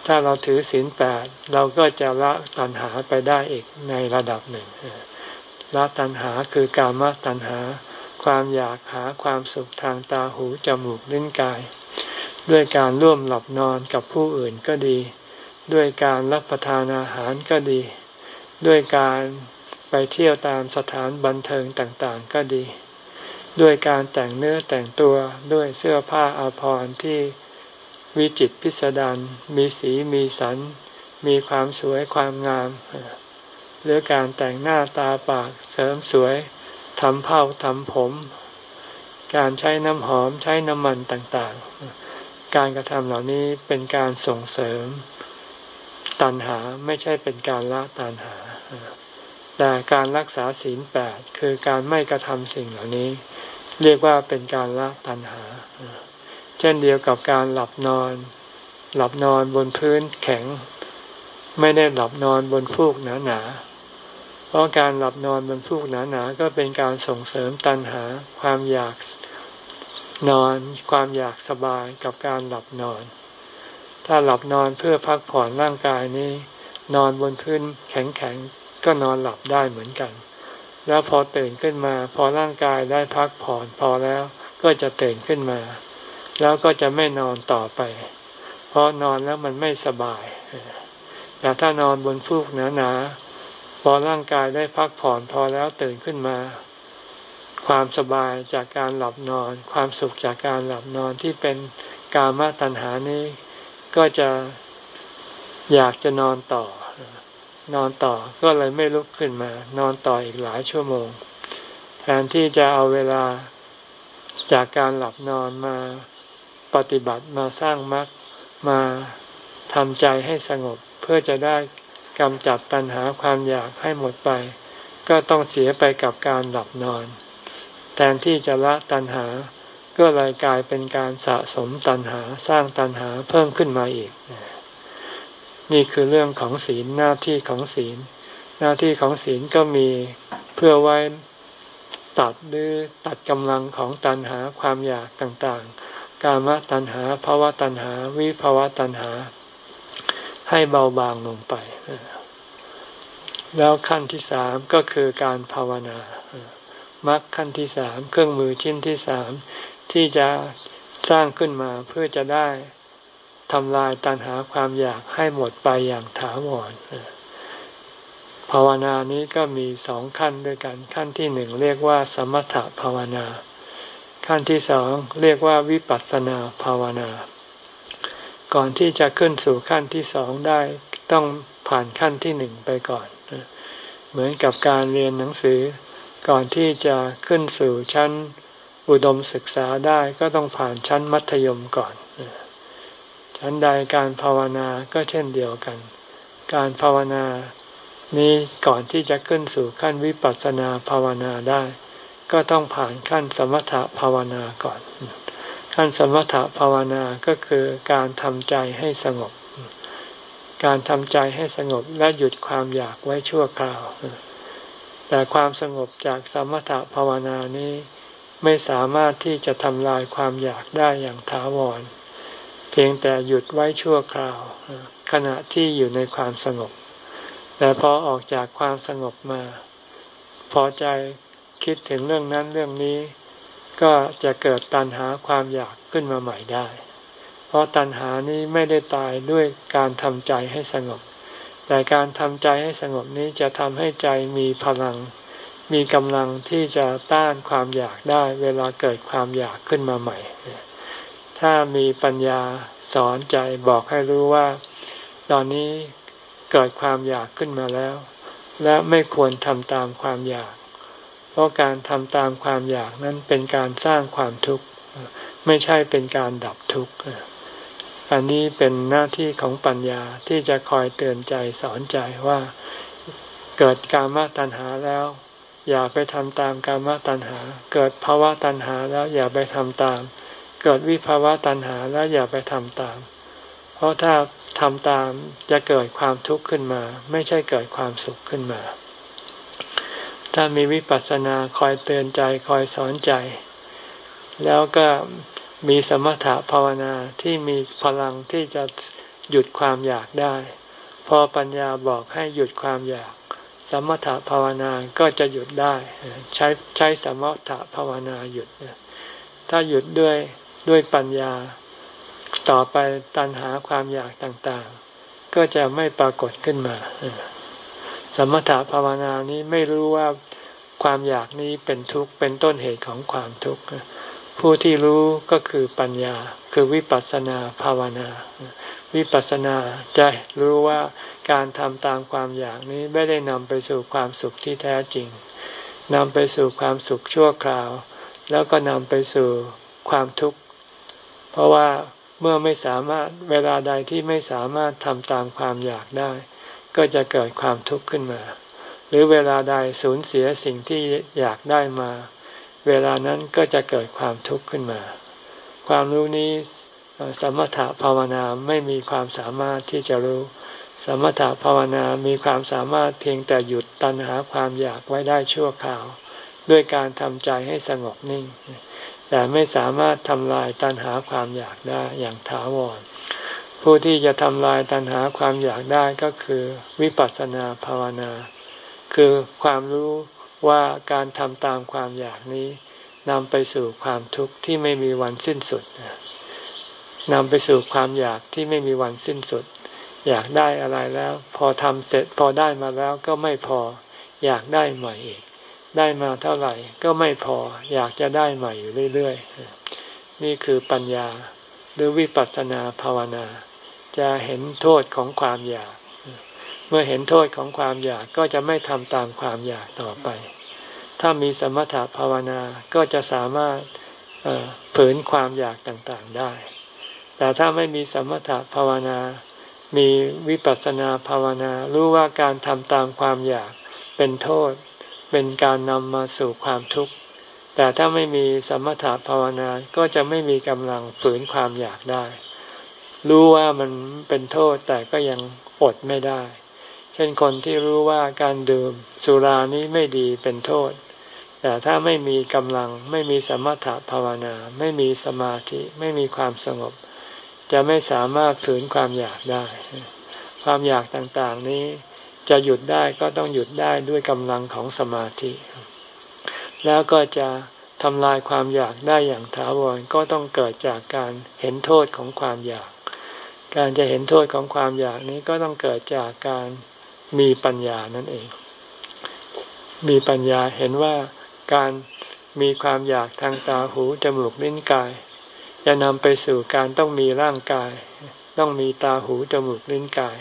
ถ้าเราถือศีลแปดเราก็จะละตัณหาไปได้อีกในระดับหนึ่ง ละตัณหาคือการมาตัณหา ความอยากหาความสุขทางตาหูจมูกลิ้นกาย ด้วยการร่วมหลับนอนกับผู้อื่นก็ดี ด้วยการรับประทานอาหารก็ดี ด้วยการไปเที่ยวตามสถานบันเทิงต่างๆก็ดี ด้วยการแต่งเนื้อแต่งตัวด้วยเสื้อผ้าอาภรณ์ที่วิจิตพิสดารมีสีมีสัน มีความสวยความงาม หรือการแต่งหน้าตาปากเสริมสวยทำเผ้าทำผม การใช้น้ำหอมใช้น้ำมันต่างๆ การกระทำเหล่านี้เป็นการส่งเสริมตัณหาไม่ใช่เป็นการละตัณหา แต่การรักษาศีลแปดคือการไม่กระทำสิ่งเหล่านี้ เรียกว่าเป็นการละตัณหา เช่นเดียวกับการหลับนอน หลับนอนบนพื้นแข็ง ไม่ได้หลับนอนบนฟูกหนาๆ พราะการหลับนอนบนฟูกหนาๆก็เป็นการส่งเสริมตัณหา ความอยากนอน ความอยากสบายกับการหลับนอน ถ้าหลับนอนเพื่อพักผ่อนร่างกายนี้ นอนบนพื้นแข็งๆก็นอนหลับได้เหมือนกัน แล้วพอตื่นขึ้นมา พอร่างกายได้พักผ่อนพอแล้วก็จะตื่นขึ้นมา แล้วก็จะไม่นอนต่อไป เพราะนอนแล้วมันไม่สบายแต่ถ้านอนบนฟูกหนาๆ พอร่างกายได้พักผ่อนพอแล้วตื่นขึ้นมา ความสบายจากการหลับนอน ความสุขจากการหลับนอนที่เป็นกามาตัณหานี้ ก็จะอยากจะนอนต่อ นอนต่อก็เลยไม่ลุกขึ้นมา นอนต่ออีกหลายชั่วโมง แทนที่จะเอาเวลาจากการหลับนอนมาปฏิบัติมาสร้างมรรคมาทำใจให้สงบเพื่อจะได้ กำจัดตัณหาความอยากให้หมดไป ก็ต้องเสียไปกับการหลับนอน แทนที่จะละตัณหา ก็เลยกลายเป็นการสะสมตัณหาสร้างตัณหาเพิ่มขึ้นมาอีก นี่คือเรื่องของศีลหน้าที่ของศีล หน้าที่ของศีลก็มีเพื่อไว้ตัดหรือตัดกำลังของตัณหาความอยากต่างๆ กามตัณหาภาวะตัณหา วิภาวะตัณหา ให้เบาบางลงไป แล้วขั้นที่สามก็คือการภาวนามรรคขั้นที่สามเครื่องมือชิ้นที่สามที่จะสร้างขึ้นมาเพื่อจะได้ทำลายตัณหาความอยากให้หมดไปอย่างถาวรภาวนานี้ก็มีสองขั้นด้วยกัน ขั้นที่หนึ่งเรียกว่า สมถภาวนา ขั้นที่สองเรียกว่าวิปัสสนาภาวนา ก่อนที่จะขึ้นสู่ขั้นที่สองได้ต้องผ่านขั้นที่หนึ่งไปก่อน เหมือนกับการเรียนหนังสือ ก่อนที่จะขึ้นสู่ชั้นอุดมศึกษาได้ก็ต้องผ่านชั้นมัธยมก่อน ชั้นใดการภาวนาก็เช่นเดียวกัน การภาวนานี้ก่อนที่จะขึ้นสู่ขั้นวิปัสสนาภาวนาได้ ก็ต้องผ่านขั้นสมถภาวนาก่อน ขั้นสมถภาวนาก็คือการทำใจให้สงบ การทำใจให้สงบและหยุดความอยากไว้ชั่วคราว แต่ความสงบจากสมถภาวนานี้ไม่สามารถที่จะทำลายความอยากได้อย่างถาวร เพียงแต่หยุดไว้ชั่วคราว ขณะที่อยู่ในความสงบ แต่พอออกจากความสงบมา พอใจคิดถึงเรื่องนั้นเรื่องนี้ ก็จะเกิดตัณหาความอยากขึ้นมาใหม่ได้ เพราะตัณหานี้ไม่ได้ตายด้วยการทำใจให้สงบ แต่การทำใจให้สงบนี้จะทำให้ใจมีพลัง มีกำลังที่จะต้านความอยากได้ เวลาเกิดความอยากขึ้นมาใหม่ ถ้ามีปัญญาสอนใจบอกให้รู้ว่า ตอนนี้เกิดความอยากขึ้นมาแล้ว และไม่ควรทำตามความอยาก เพราะการทำตามความอยากนั้นเป็นการสร้างความทุกข์ไม่ใช่เป็นการดับทุกข์อันนี้เป็นหน้าที่ของปัญญาที่จะคอยเตือนใจสอนใจว่าเกิดการมาตัณหาแล้ว อย่าไปทำตามกามตัณหา เกิดภาวะตัณหาแล้วอย่าไปทำตาม เกิดวิภาวะตัณหาแล้วอย่าไปทำตาม เพราะถ้าทำตามจะเกิดความทุกข์ขึ้นมา ไม่ใช่เกิดความสุขขึ้นมา ถ้ามีวิปัสสนาคอยเตือนใจคอยสอนใจ แล้วก็มีสมถะภาวนาที่มีพลังที่จะหยุดความอยากได้ พอปัญญาบอกให้หยุดความอยาก สมถะภาวนาก็จะหยุดได้ ใช้ใช้สมถะภาวนาหยุด ถ้าหยุดด้วยด้วยปัญญา ต่อไปตัณหาความอยากต่างๆ ก็จะไม่ปรากฏขึ้นมา สมถะภาวนานี้ไม่รู้ว่าความอยากนี้เป็นทุกข์เป็นต้นเหตุของความทุกข์ผู้ที่รู้ก็คือปัญญา คือวิปัสสนาภาวนา วิปัสสนาจะรู้ว่าการทำตามความอยากนี้ไม่ได้นำไปสู่ความสุขที่แท้จริงนำไปสู่ความสุขชั่วคราว แล้วก็นำไปสู่ความทุกข์ เพราะว่าเมื่อไม่สามารถเวลาใดที่ไม่สามารถทำตามความอยากได้ ก็จะเกิดความทุกข์ขึ้นมา หรือเวลาใดสูญเสียสิ่งที่อยากได้มา เวลานั้นก็จะเกิดความทุกข์ขึ้นมา ความรู้นี้สมถะภาวนาไม่มีความสามารถที่จะรู้ สมถะภาวนามีความสามารถเพียงแต่หยุดตัณหาความอยากไว้ได้ชั่วคราว ด้วยการทำใจให้สงบนิ่ง แต่ไม่สามารถทำลายตัณหาความอยากได้อย่างถาวร ผู้ที่จะทำลายตัณหาความอยากได้ก็คือวิปัสสนาภาวนา คือความรู้ว่าการทำตามความอยากนี้นำไปสู่ความทุกข์ที่ไม่มีวันสิ้นสุดนำไปสู่ความอยากที่ไม่มีวันสิ้นสุด อยากได้อะไรแล้ว พอทำเสร็จพอได้มาแล้วก็ไม่พอ อยากได้ใหม่อีก ได้มาเท่าไหร่ก็ไม่พอ อยากจะได้ใหม่อยู่เรื่อยๆ นี่คือปัญญาหรือวิปัสสนาภาวนา จะเห็นโทษของความอยาก เมื่อเห็นโทษของความอยากก็จะไม่ทำตามความอยากต่อไป ถ้ามีสมถภาวนาก็จะสามารถฝืนความอยากต่างๆได้ แต่ถ้าไม่มีสมถภาวนา มีวิปัสสนาภาวนา รู้ว่าการทำตามความอยากเป็นโทษ เป็นการนำมาสู่ความทุกข์ แต่ถ้าไม่มีสมถภาวนาก็จะไม่มีกำลังฝืนความอยากได้ รู้ว่ามันเป็นโทษแต่ก็ยังอดไม่ได้ เช่นคนที่รู้ว่าการดื่มสุรานี้ไม่ดีเป็นโทษ แต่ถ้าไม่มีกำลังไม่มีสมถะภาวนา ไม่มีสมาธิไม่มีความสงบ จะไม่สามารถฝืนความอยากได้ ความอยากต่างๆนี้จะหยุดได้ก็ต้องหยุดได้ด้วยกำลังของสมาธิ แล้วก็จะทำลายความอยากได้อย่างถาวรก็ต้องเกิดจากการเห็นโทษของความอยาก การจะเห็นโทษของความอยากนี้ก็ต้องเกิดจากการมีปัญญานั่นเอง มีปัญญาเห็นว่าการมีความอยากทางตาหูจมูกลิ้นกาย จะนำไปสู่การต้องมีร่างกาย ต้องมีตาหูจมูกลิ้นกาย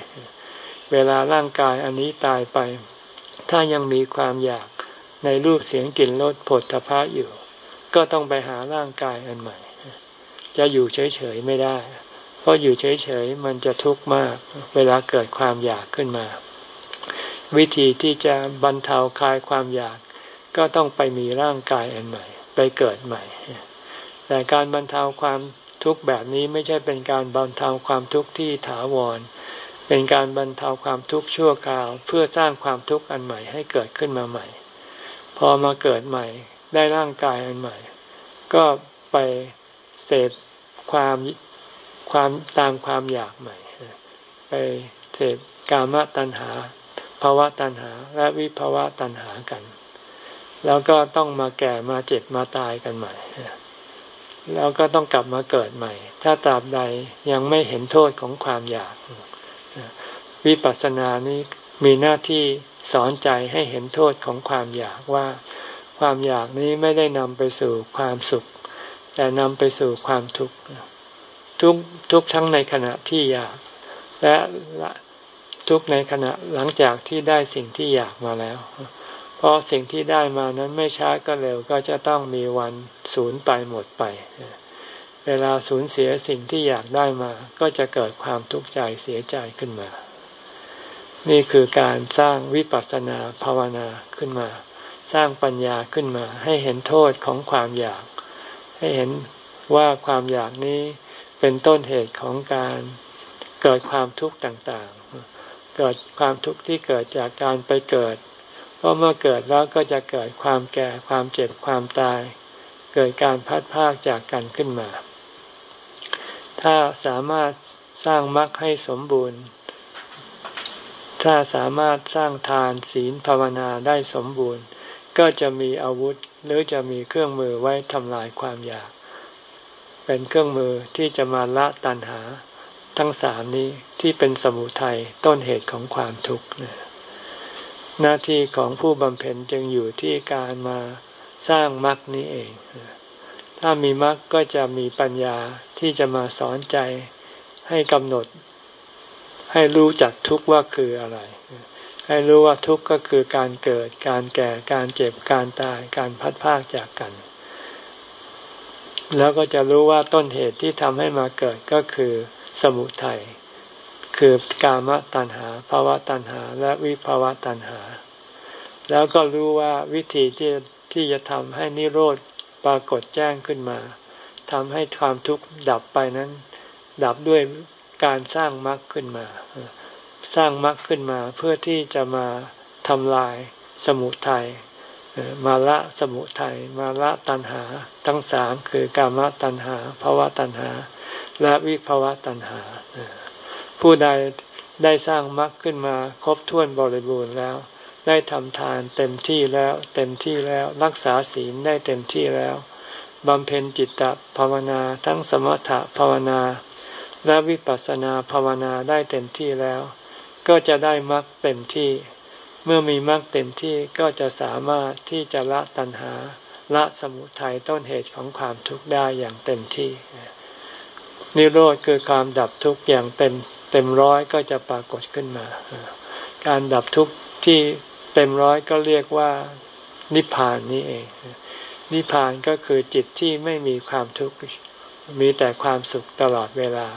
เวลาร่างกายอันนี้ตายไป ถ้ายังมีความอยากในรูปเสียงกลิ่นรสผลทพะอยู่ ก็ต้องไปหาร่างกายอันใหม่ จะอยู่เฉยๆไม่ได้ เพราะอยู่เฉยๆมันจะทุกข์มาก เวลาเกิดความอยากขึ้นมา วิธีที่จะบรรเทาคลายความอยาก ก็ต้องไปมีร่างกายอันใหม่ ไปเกิดใหม่ แต่การบรรเทาความทุกข์แบบนี้ไม่ใช่เป็นการบรรเทาความทุกข์ที่ถาวร เป็นการบรรเทาความทุกข์ชั่วคราว เพื่อสร้างความทุกข์อันใหม่ให้เกิดขึ้นมาใหม่ พอมาเกิดใหม่ ได้ร่างกายอันใหม่ ก็ไปเสพความ ความตามความอยากใหม่ ไปเสพกามตัณหาภาวะตัณหาและวิภาวะตัณหากัน แล้วก็ต้องมาแก่มาเจ็บมาตายกันใหม่ แล้วก็ต้องกลับมาเกิดใหม่ ถ้าตราบใดยังไม่เห็นโทษของความอยาก วิปัสสนานี้มีหน้าที่สอนใจให้เห็นโทษของความอยากว่า ความอยากนี้ไม่ได้นำไปสู่ความสุข แต่นำไปสู่ความทุกข์ ทุกทุกทั้งในขณะที่อยาก และทุกในขณะหลังจากที่ได้สิ่งที่อยากมาแล้ว เพราะสิ่งที่ได้มานั้นไม่ช้าก็เร็วก็จะต้องมีวันสูญไปหมดไป เวลาสูญเสียสิ่งที่อยากได้มา ก็จะเกิดความทุกข์ใจเสียใจขึ้นมา นี่คือการสร้างวิปัสสนาภาวนาขึ้นมา สร้างปัญญาขึ้นมา ให้เห็นโทษของความอยาก ให้เห็นว่าความอยากนี้ เป็นต้นเหตุของการเกิดความทุกข์ต่างๆ เกิดความทุกข์ที่เกิดจากการไปเกิด เพราะเมื่อเกิดแล้วก็จะเกิดความแก่ ความเจ็บ ความตาย เกิดการพัดพากจากกันขึ้นมา ถ้าสามารถสร้างมรรคให้สมบูรณ์ ถ้าสามารถสร้างทานศีลภาวนาได้สมบูรณ์ ก็จะมีอาวุธหรือจะมีเครื่องมือไว้ทำลายความอยาก เป็นเครื่องมือที่จะมาละตัณหา ทั้งสามนี้ที่เป็นสมุทัยต้นเหตุของความทุกข์หน้าที่ของผู้บำเพ็ญจึงอยู่ที่การมาสร้างมรรคนี้เอง ถ้ามีมรรคก็จะมีปัญญาที่จะมาสอนใจให้กำหนด ให้รู้จักทุกข์ว่าคืออะไร ให้รู้ว่าทุกข์ก็คือการเกิด การแก่ การเจ็บ การตาย การพัดพากจากกัน แล้วก็จะรู้ว่าต้นเหตุที่ทำให้มาเกิดก็คือสมุทัยคือกามตัณหาภาวะตัณหา และวิภาวะตัณหา แล้วก็รู้ว่าวิธีที่ที่จะทำให้นิโรธปรากฏแจ้งขึ้นมาทำให้ความทุกข์ดับไปนั้น ดับด้วยการสร้างมรรคขึ้นมา สร้างมรรคขึ้นมาเพื่อที่จะมาทำลายสมุทัย มาละสมุทัยมาละตัณหา ทั้งสามคือกามตัณหาภาวะตัณหา และวิภาวะตัณหา ผู้ใดได้สร้างมรรคขึ้นมาครบถ้วนบริบูรณ์แล้ว ได้ทำทานเต็มที่แล้วเต็มที่แล้วรักษาศีลได้เต็มที่แล้วบำเพ็ญจิตตภาวนาทั้งสมถภาวนา และวิปัสสนาภาวนาได้เต็มที่แล้ว ก็จะได้มรรคเต็มที่ เมื่อมีมรรคเต็มที่ก็จะสามารถที่จะละตัณหา ละสมุทัยต้นเหตุของความทุกข์ได้อย่างเต็มที่ นิโรธคือความดับทุกข์อย่างเต็มเต็มร้อยก็จะปรากฏขึ้นมา การดับทุกข์ที่เต็มร้อยก็เรียกว่านิพพานนี่เอง นิพพานก็คือจิตที่ไม่มีความทุกข์มีแต่ความสุขตลอดเวลา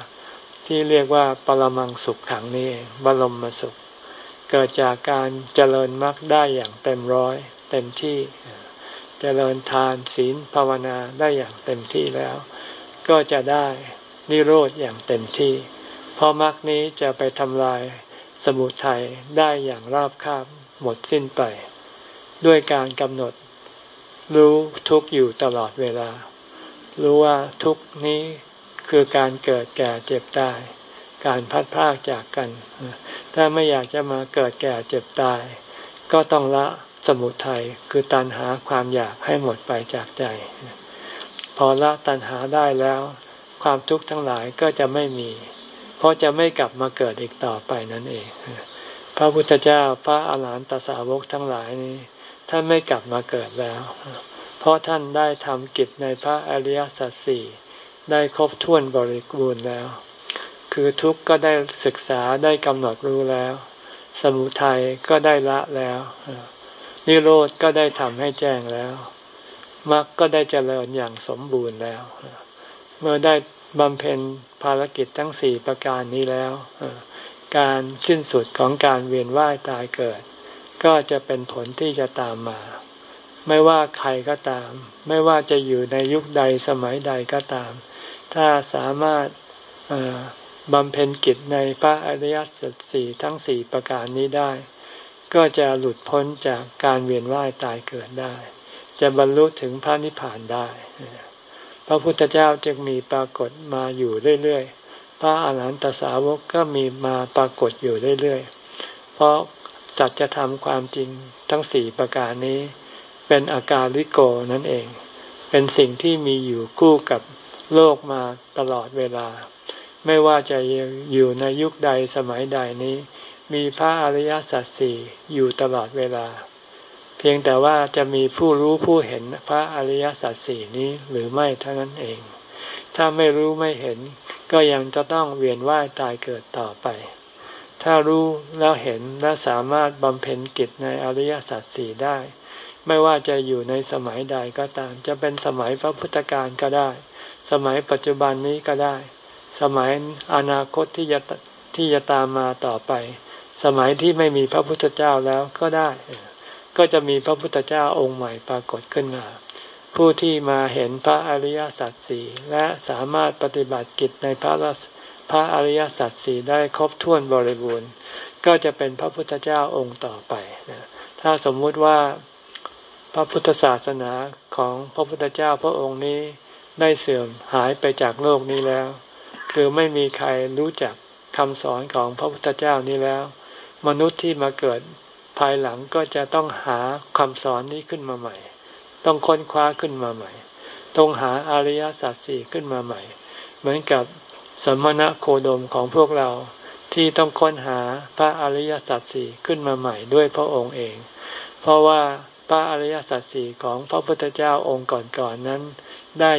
ที่เรียกว่าปรมังสุขขังนี่เองบรมมสุข เกิดจากการเจริญมรรคได้อย่างเต็มร้อยเต็มที่ เจริญทานศีลภาวนาได้อย่างเต็มที่แล้ว ก็จะได้นิโรธอย่างเต็มที่ เพราะมรรคนี้จะไปทำลายสมุทัยได้อย่างราบคาบหมดสิ้นไป ด้วยการกำหนด รู้ทุกอยู่ตลอดเวลา รู้ว่าทุกนี้คือการเกิดแก่เจ็บตาย การพัดพากจากกัน ถ้าไม่อยากจะมาเกิดแก่เจ็บตาย ก็ต้องละสมุทัยคือตัณหาความอยากให้หมดไปจากใจ พอละตัณหาได้แล้ว ความทุกข์ทั้งหลายก็จะไม่มี เพราะจะไม่กลับมาเกิดอีกต่อไปนั่นเอง พระพุทธเจ้าพระอาหารหันตสาวกทั้งหลายนี้ท่านไม่กลับมาเกิดแล้ว เพราะท่านได้ทำกิจในพระอริยสัจสี่ได้ครบถ้วนบริบูรณ์แล้ว คือทุกข์ก็ได้ศึกษาได้กำหนดรู้แล้ว สมุทัยก็ได้ละแล้วนิโรธก็ได้ทำให้แจ้งแล้วมรรคก็ได้เจริญอย่างสมบูรณ์แล้ว เมื่อได้บำเพ็ญภารกิจทั้งสี่ประการนี้แล้ว การสิ้นสุดของการเวียนว่ายตายเกิด ก็จะเป็นผลที่จะตามมา ไม่ว่าใครก็ตาม ไม่ว่าจะอยู่ในยุคใดสมัยใดก็ตาม ถ้าสามารถ บำเพ็ญกิจในพระอริยสัจสี่ทั้งสี่ประการนี้ได้ ก็จะหลุดพ้นจากการเวียนว่ายตายเกิดได้ จะบรรลุถึงพระนิพพานได้ พระพุทธเจ้าจึงมีปรากฏมาอยู่เรื่อยๆ พระอาหารหันตสาวกก็มีมาปรากฏอยู่เรื่อยๆ เพราะสัจธรรมความจริงทั้งสี่ประการนี้ เป็นอาการลิโกนั่นเอง เป็นสิ่งที่มีอยู่คู่กับโลกมาตลอดเวลา ไม่ว่าจะอยู่ในยุคใดสมัยใดนี้ มีพระอริยสัจสี่อยู่ตลอดเวลา เพียงแต่ว่าจะมีผู้รู้ผู้เห็นพระอริยสัจสี่นี้หรือไม่เท่านั้นเอง ถ้าไม่รู้ไม่เห็น ก็ยังจะต้องเวียนว่ายตายเกิดต่อไป ถ้ารู้แล้วเห็นและสามารถบำเพ็ญกิจในอริยสัจสี่ได้ ไม่ว่าจะอยู่ในสมัยใดก็ตาม จะเป็นสมัยพระพุทธการก็ได้ สมัยปัจจุบันนี้ก็ได้ สมัยอนาคตที่จะที่จะตามมาต่อไป สมัยที่ไม่มีพระพุทธเจ้าแล้วก็ได้ ก็จะมีพระพุทธเจ้าองค์ใหม่ปรากฏขึ้นมา ผู้ที่มาเห็นพระอริยสัจสี่และสามารถปฏิบัติกิจในพระพระอริยสัจสี่ได้ครบถ้วนบริบูรณ์ ก็จะเป็นพระพุทธเจ้าองค์ต่อไปนะถ้าสมมุติว่าพระพุทธศาสนาของพระพุทธเจ้าพระองค์นี้ได้เสื่อมหายไปจากโลกนี้แล้ว คือไม่มีใครรู้จักคำสอนของพระพุทธเจ้านี้แล้ว มนุษย์ที่มาเกิดภายหลังก็จะต้องหาคำสอนนี้ขึ้นมาใหม่ ต้องค้นคว้าขึ้นมาใหม่ ต้องหาอริยสัจสี่ขึ้นมาใหม่ เหมือนกับสมณะโคดมของพวกเราที่ต้องค้นหาพระอริยสัจสี่ขึ้นมาใหม่ด้วยพระองค์เอง เพราะว่าพระอริยสัจสี่ของพระพุทธเจ้าองค์ก่อนๆนนั้น ได้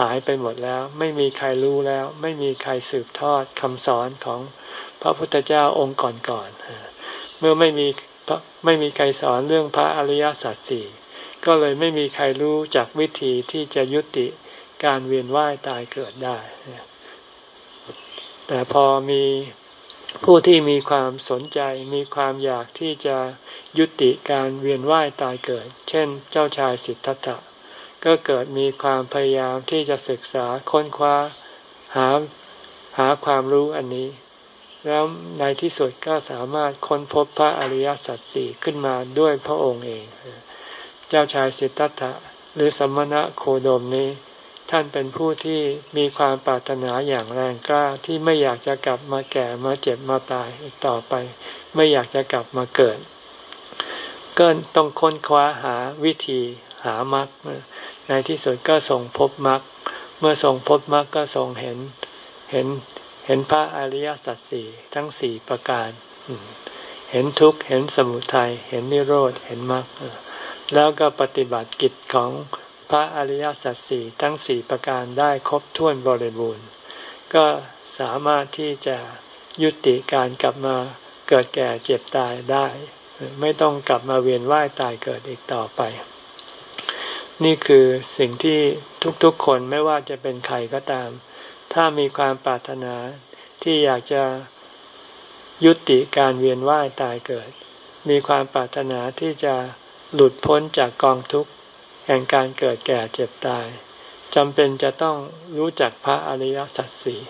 หายไปหมดแล้ว ไม่มีใครรู้แล้ว ไม่มีใครสืบทอดคำสอนของพระพุทธเจ้าองค์ก่อนๆเมื่อไม่มีไม่มีใครสอนเรื่องพระอริยสัจสี่ก็เลยไม่มีใครรู้จากวิธีที่จะยุติการเวียนว่ายตายเกิดได้ แต่พอมีผู้ที่มีความสนใจมีความอยากที่จะยุติการเวียนว่ายตายเกิด เช่น เจ้าชายสิทธัตถะ ก็เกิดมีความพยายามที่จะศึกษาค้นคว้าหาหาความรู้อันนี้ แล้วในที่สุดก็สามารถค้นพบพระอริยสัจสี่ขึ้นมาด้วยพระองค์เอง เจ้าชายสิทธัตถะหรือสมณะโคดมนี้ ท่านเป็นผู้ที่มีความปรารถนาอย่างแรงกล้าที่ไม่อยากจะกลับมาแก่มาเจ็บมาตายอีกต่อไป ไม่อยากจะกลับมาเกิดก็ต้องค้นคว้าหาวิธีหามรรค ในที่สุดก็ส่งพบมรรคเมื่อส่งพบมรรคก็ส่งเห็นเห็นเห็นพระอริยสัจสี่ทั้งสี่ประการ เห็นทุกข์เห็นสมุทัยเห็นนิโรธเห็นมรรคแล้วก็ปฏิบัติกิจของพระอริยสัจสี่ทั้งสี่ประการได้ครบถ้วนบริบูรณ์ ก็สามารถที่จะยุติการกลับมาเกิดแก่เจ็บตายได้ ไม่ต้องกลับมาเวียนว่ายตายเกิดอีกต่อไป นี่คือสิ่งที่ทุกๆคนไม่ว่าจะเป็นใครก็ตาม ถ้ามีความปรารถนาที่อยากจะยุติการเวียนว่ายตายเกิด มีความปรารถนาที่จะหลุดพ้นจากกองทุกข์แห่งการเกิดแก่เจ็บตายจำเป็นจะต้องรู้จักพระอริยสัจสี่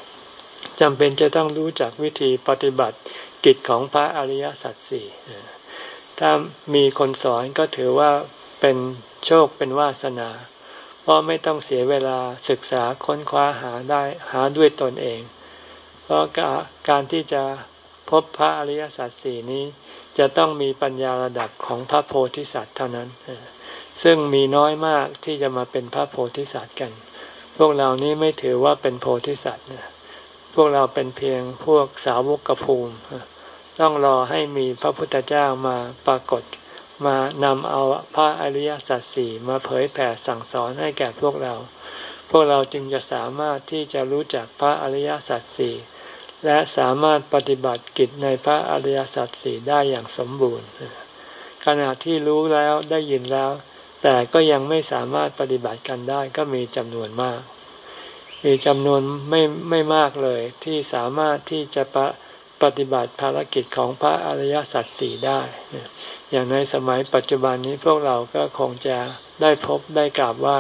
จำเป็นจะต้องรู้จักวิธีปฏิบัติกิจของพระอริยสัจสี่ถ้ามีคนสอนก็ถือว่าเป็น โชคเป็นวาสนา เพราะไม่ต้องเสียเวลาศึกษาค้นคว้าหาได้หาด้วยตนเอง เพราะการที่จะพบพระอริยสัจสี่นี้จะต้องมีปัญญาระดับของพระโพธิสัตว์เท่านั้น ซึ่งมีน้อยมากที่จะมาเป็นพระโพธิสัตว์กัน พวกเรานี้ไม่ถือว่าเป็นโพธิสัตว์พวกเราเป็นเพียงพวกสาวกภูมิ ต้องรอให้มีพระพุทธเจ้ามาปรากฏ มานำเอาพระอริยสัจสี่มาเผยแผ่สั่งสอนให้แก่พวกเรา พวกเราจึงจะสามารถที่จะรู้จักพระอริยสัจสี่และสามารถปฏิบัติกิจในพระอริยสัจสี่ได้อย่างสมบูรณ์ ขณะที่รู้แล้วได้ยินแล้ว แต่ก็ยังไม่สามารถปฏิบัติกันได้ก็มีจำนวนมาก มีจำนวนไม่ไม่มากเลยที่สามารถที่จะปปฏิบัติภารกิจของพระอริยสัจสี่ได้ อย่างในสมัยปัจจุบันนี้พวกเราก็คงจะได้พบได้กราบไหว้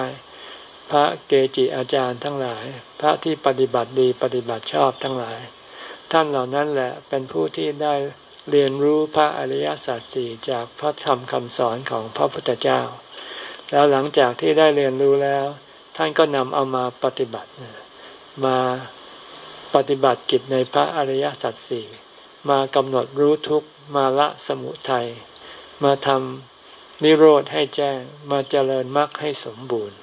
พระเกจิอาจารย์ทั้งหลาย พระที่ปฏิบัติดีปฏิบัติชอบทั้งหลาย ท่านเหล่านั้นแหละเป็นผู้ที่ได้เรียนรู้พระอริยสัจสี่จากพระธรรมคำสอนของพระพุทธเจ้า แล้วหลังจากที่ได้เรียนรู้แล้ว ท่านก็นำเอามาปฏิบัติ มาปฏิบัติกิจในพระอริยสัจสี่มากำหนดรู้ทุกมาละสมุทัย มาทำนิโรธให้แจ้งมาเจริญมรรคให้สมบูรณ์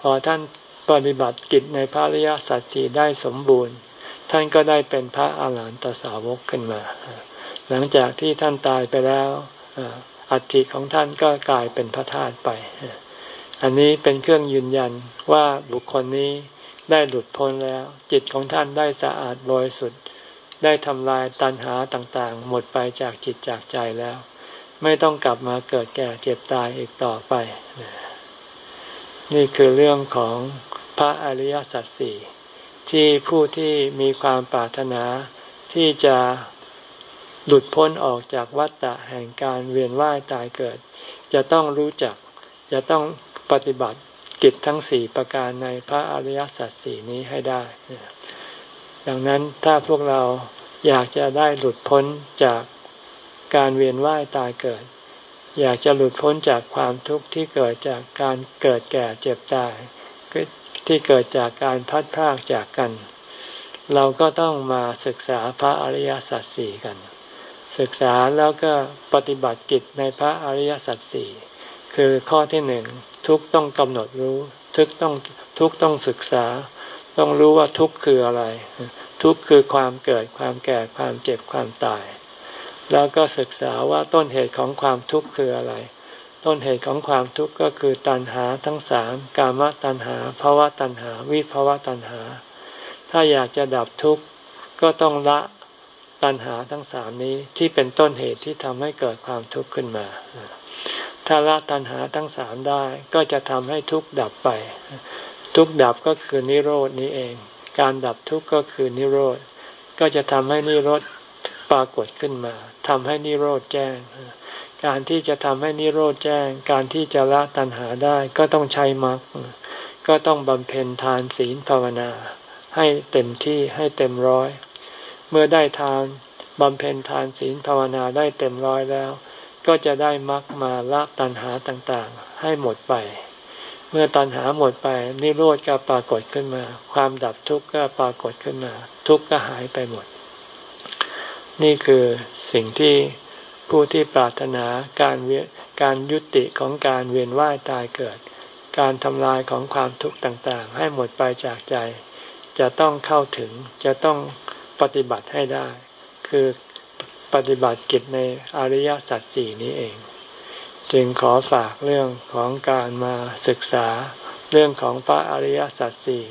พอท่านปฏิบัติกิจในพระริยสัจสีได้สมบูรณ์ ท่านก็ได้เป็นพระอาหารหันตสาวกขึ้นมา หลังจากที่ท่านตายไปแล้วอัฐิของท่านก็กลายเป็นพระธาตุไป อันนี้เป็นเครื่องยืนยันว่าบุคคลนี้ได้หลุดพ้นแล้ว จิตของท่านได้สะอาดบริสุทธิ์ได้ทำลายตัณหาต่างๆ หมดไปจากจิตจากใจแล้ว ไม่ต้องกลับมาเกิดแก่เจ็บตายอีกต่อไป นี่คือเรื่องของพระอริยสัจสี่ที่ผู้ที่มีความปรารถนาที่จะหลุดพ้นออกจากวัฏฏะแห่งการเวียนว่ายตายเกิด จะต้องรู้จัก จะต้องปฏิบัติกิจทั้งสี่ประการในพระอริยสัจสี่นี้ให้ได้ ดังนั้นถ้าพวกเราอยากจะได้หลุดพ้นจาก การเวียนว่ายตายเกิด อยากจะหลุดพ้นจากความทุกข์ที่เกิดจากการเกิดแก่เจ็บตายที่เกิดจากการพัดพากจากกัน เราก็ต้องมาศึกษาพระอริยสัจสี่กัน ศึกษาแล้วก็ปฏิบัติกิจในพระอริยสัจสี่คือข้อที่หนึ่งทุกต้องกำหนดรู้ ทุกต้องทุกต้องศึกษา ต้องรู้ว่าทุกคืออะไร ทุกคือความเกิดความแก่ความเจ็บความตาย แล้วก็ศึกษาว่าต้นเหตุของความทุกข์คืออะไร ต้นเหตุของความทุกข์ก็คือตัณหาทั้งสามกามตัณหาภาวะตัณหา วิภาวะตัณหา ถ้าอยากจะดับทุกข์ก็ต้องละตัณหาทั้งสามนี้ที่เป็นต้นเหตุที่ทำให้เกิดความทุกข์ขึ้นมา ถ้าละตัณหาทั้งสามได้ก็จะทำให้ทุกข์ดับไป ทุกข์ดับก็คือนิโรดนี้เอง การดับทุกข์ก็คือนิโรธ ก็จะทำให้นิโรธ ปรากฏขึ้นมาทำให้นิโรธแจ้ง การที่จะทำให้นิโรธแจ้ง การที่จะละตัณหาได้ก็ต้องใช้มรรคก็ต้องบำเพ็ญทานศีลภาวนา ให้เต็มที่ให้เต็มร้อย เมื่อได้ทานบำเพ็ญทานศีลภาวนาได้เต็มร้อยแล้ว ก็จะได้มรรคมาละตัณหาต่างๆ ให้หมดไป เมื่อตัณหาหมดไปนิโรธก็ปรากฏขึ้นมา ความดับทุกข์ก็ปรากฏขึ้นมา ทุกข์ก็หายไปหมด นี่คือสิ่งที่ผู้ที่ปรารถนาการเวียการยุติของการเวียนว่ายตายเกิด การทำลายของความทุกข์ต่างๆ ให้หมดไปจากใจ จะต้องเข้าถึงจะต้องปฏิบัติให้ได้ คือปฏิบัติกิจในอริยสัจสี่นี้เอง จึงขอฝากเรื่องของการมาศึกษาเรื่องของพระอริยสัจสี่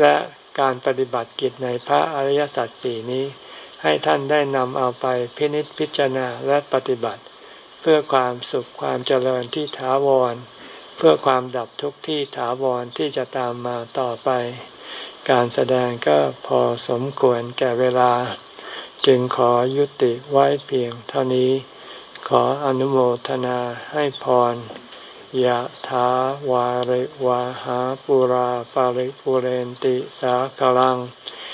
และการปฏิบัติกิจในพระอริยสัจสี่นี้ ให้ท่านได้นำเอาไปพินิจพิจารณาและปฏิบัติ เพื่อความสุขความเจริญที่ถาวร เพื่อความดับทุกข์ที่ถาวรที่จะตามมาต่อไป การแสดงก็พอสมควรแก่เวลา จึงขอยุติไว้เพียงเท่านี้ ขออนุโมทนาให้พรยะถาวาริวาหาปุราปาริปุเรนติสากลัง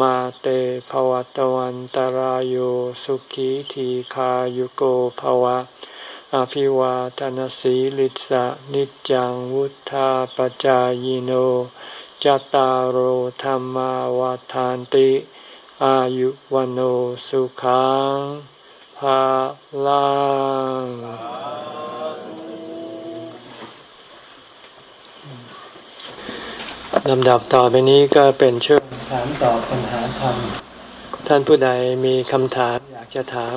มาเตภวตวันตารโยสุขีทีขายุโกภวะ อภิวาทนสีลิสะนิจังวุธาปจายโนจตารโหธรรมวาทานติ อายุวันโอสุขังภาลัง ลำดับต่อไปนี้ก็เป็นช่วงถามตอบปัญหาธรรม ท่านผู้ใดมีคำถามอยากจะถาม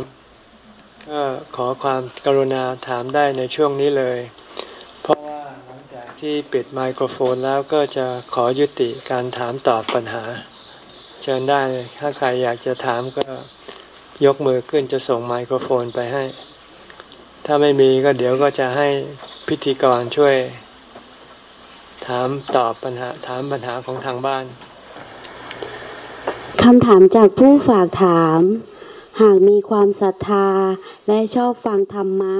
ก็ขอความกรุณาถามได้ในช่วงนี้เลย เพราะว่าหลังจากที่ปิดไมโครโฟนแล้วก็จะขอยุติการถามตอบปัญหา เชิญได้ถ้าใครอยากจะถามก็ยกมือขึ้นจะส่งไมโครโฟนไปให้ ถ้าไม่มีก็เดี๋ยวก็จะให้พิธีกรช่วย ถามตอบปัญหาถามปัญหาของทางบ้านคำถามจากผู้ฝากถาม หากมีความศรัทธาและชอบฟังธรรมะ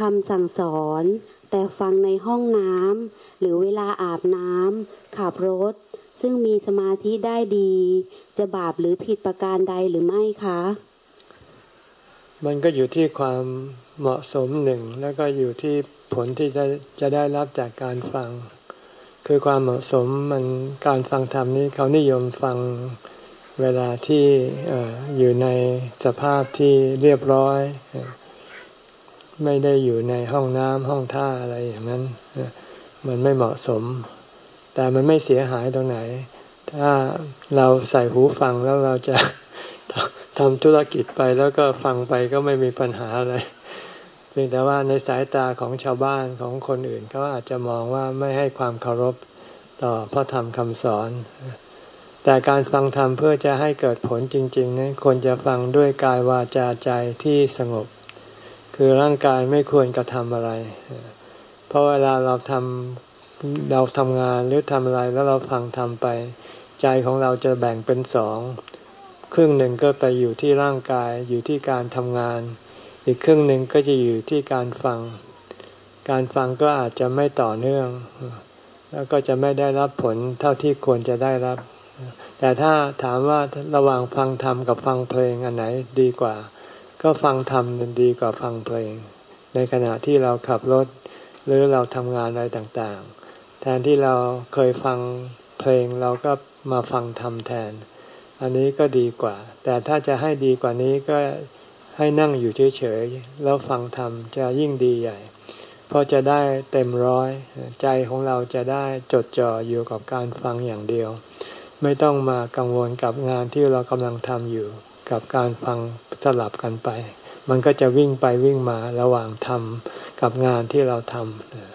คำสั่งสอน แต่ฟังในห้องน้ำหรือเวลาอาบน้ำขับรถ ซึ่งมีสมาธิได้ดี จะบาปหรือผิดประการใดหรือไม่คะ มันก็อยู่ที่ความเหมาะสมหนึ่ง แล้วก็อยู่ที่ผลที่จะจะได้รับจากการฟัง คือความเหมาะสมมันการฟังธรรมนี้เขานิยมฟังเวลาที่อยู่ในสภาพที่เรียบร้อย ไม่ได้อยู่ในห้องน้ำห้องท่าอะไรอย่างนั้น มันไม่เหมาะสม แต่มันไม่เสียหายตรงไหน ถ้าเราใส่หูฟังแล้วเราจะทำธุรกิจไปแล้วก็ฟังไปก็ไม่มีปัญหาอะไร เพียงแต่ว่าในสายตาของชาวบ้านของคนอื่นเขาอาจจะมองว่าไม่ให้ความเคารพต่อพระธรรมคำสอน แต่การฟังธรรมเพื่อจะให้เกิดผลจริงๆนั้นควรจะฟังด้วยกายวาจาใจที่สงบ คือร่างกายไม่ควรกระทำอะไร เพราะเวลาเราทำเราทำงานหรือทำอะไรแล้วเราฟังทำไป ใจของเราจะแบ่งเป็นสอง ครึ่งหนึ่งก็ไปอยู่ที่ร่างกายอยู่ที่การทำงาน อีกครึ่งหนึ่งก็จะอยู่ที่การฟัง การฟังก็อาจจะไม่ต่อเนื่อง แล้วก็จะไม่ได้รับผลเท่าที่ควรจะได้รับ แต่ถ้าถามว่าระหว่างฟังธรรมกับฟังเพลงอันไหนดีกว่า ก็ฟังธรรมดีกว่าฟังเพลง ในขณะที่เราขับรถ หรือเราทำงานอะไรต่างๆ แทนที่เราเคยฟังเพลงเราก็มาฟังธรรมแทน อันนี้ก็ดีกว่า แต่ถ้าจะให้ดีกว่านี้ก็ ให้นั่งอยู่เฉยๆแล้วฟังธรรมจะยิ่งดีใหญ่ เพราะจะได้เต็มร้อยใจของเราจะได้จดจ่ออยู่กับการฟังอย่างเดียว ไม่ต้องมากังวลกับงานที่เรากำลังทำอยู่ กับการฟังสลับกันไป มันก็จะวิ่งไปวิ่งมาระหว่างทำกับงานที่เราท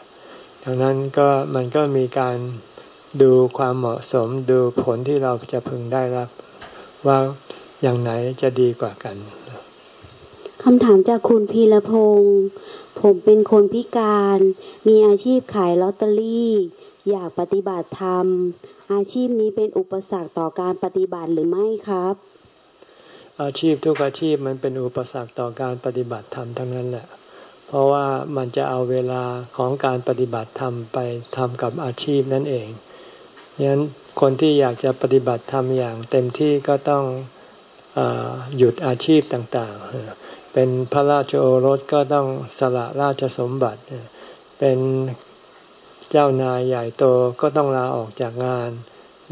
ำดังนั้นก็มันก็มีการดูความเหมาะสมดูผลที่เราจะพึงได้รับ ว่าอย่างไหนจะดีกว่ากัน คำถามจากคุณพีรพงศ์ผมเป็นคนพิการ มีอาชีพขายลอตเตอรี่ อยากปฏิบัติธรรม อาชีพนี้เป็นอุปสรรคต่อการปฏิบัติหรือไม่ครับ อาชีพทุกอาชีพมันเป็นอุปสรรคต่อการปฏิบัติธรรมทั้งนั้นแหละ เพราะว่ามันจะเอาเวลาของการปฏิบัติธรรมไปทำกับอาชีพนั่นเองยั้นคนที่อยากจะปฏิบัติธรรมอย่างเต็มที่ก็ต้องอหยุดอาชีพต่างๆ เป็นพระราชโอรสก็ต้องสละราชสมบัติ เป็นเจ้านายใหญ่โตก็ต้องลาออกจากงาน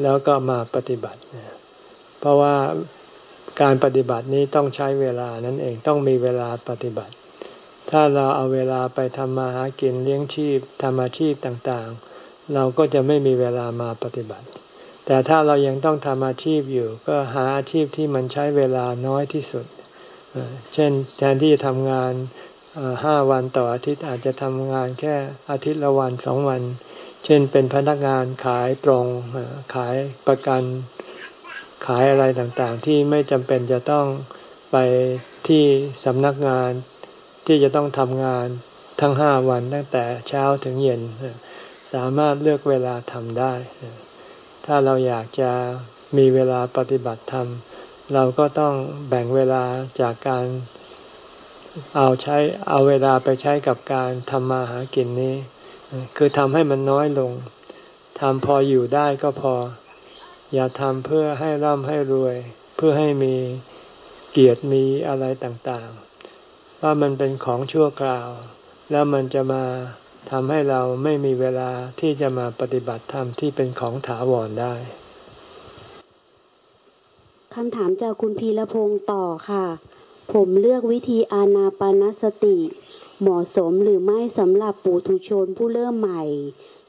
แล้วก็มาปฏิบัติ เพราะว่าการปฏิบัตินี้ต้องใช้เวลานั่นเองต้องมีเวลาปฏิบัติ ถ้าเราเอาเวลาไปทำมาหากินเลี้ยงชีพทำอาชีพต่างๆ เราก็จะไม่มีเวลามาปฏิบัติ แต่ถ้าเรายังต้องทำอาชีพอยู่ ก็หาอาชีพที่มันใช้เวลาน้อยที่สุด เช่นแทนที่จะทำงานห้าวันต่ออาทิตย์อาจจะทำงานแค่อาทิตย์ละวันสองวัน เช่นเป็นพนักงานขายตรงขายประกันขายอะไรต่างๆ ที่ไม่จำเป็นจะต้องไปที่สำนักงานที่จะต้องทำงานทั้งห้าวันตั้งแต่เช้าถึงเย็น สามารถเลือกเวลาทำได้ ถ้าเราอยากจะมีเวลาปฏิบัติธรรม เราก็ต้องแบ่งเวลาจากการเอาใช้เอาเวลาไปใช้กับการทำมาหากินนี้ คือทำให้มันน้อยลงทำพออยู่ได้ก็พอ อย่าทำเพื่อให้ร่ำให้รวย เพื่อให้มีเกียรติมีอะไรต่างๆ ว่ามันเป็นของชั่วคราว แล้วมันจะมาทำให้เราไม่มีเวลาที่จะมาปฏิบัติธรรมที่เป็นของถาวรได้ คำถามจากคุณพีรพงศ์ต่อค่ะ ผมเลือกวิธีอานาปานสติ เหมาะสมหรือไม่สำหรับปุถุชนผู้เริ่มใหม่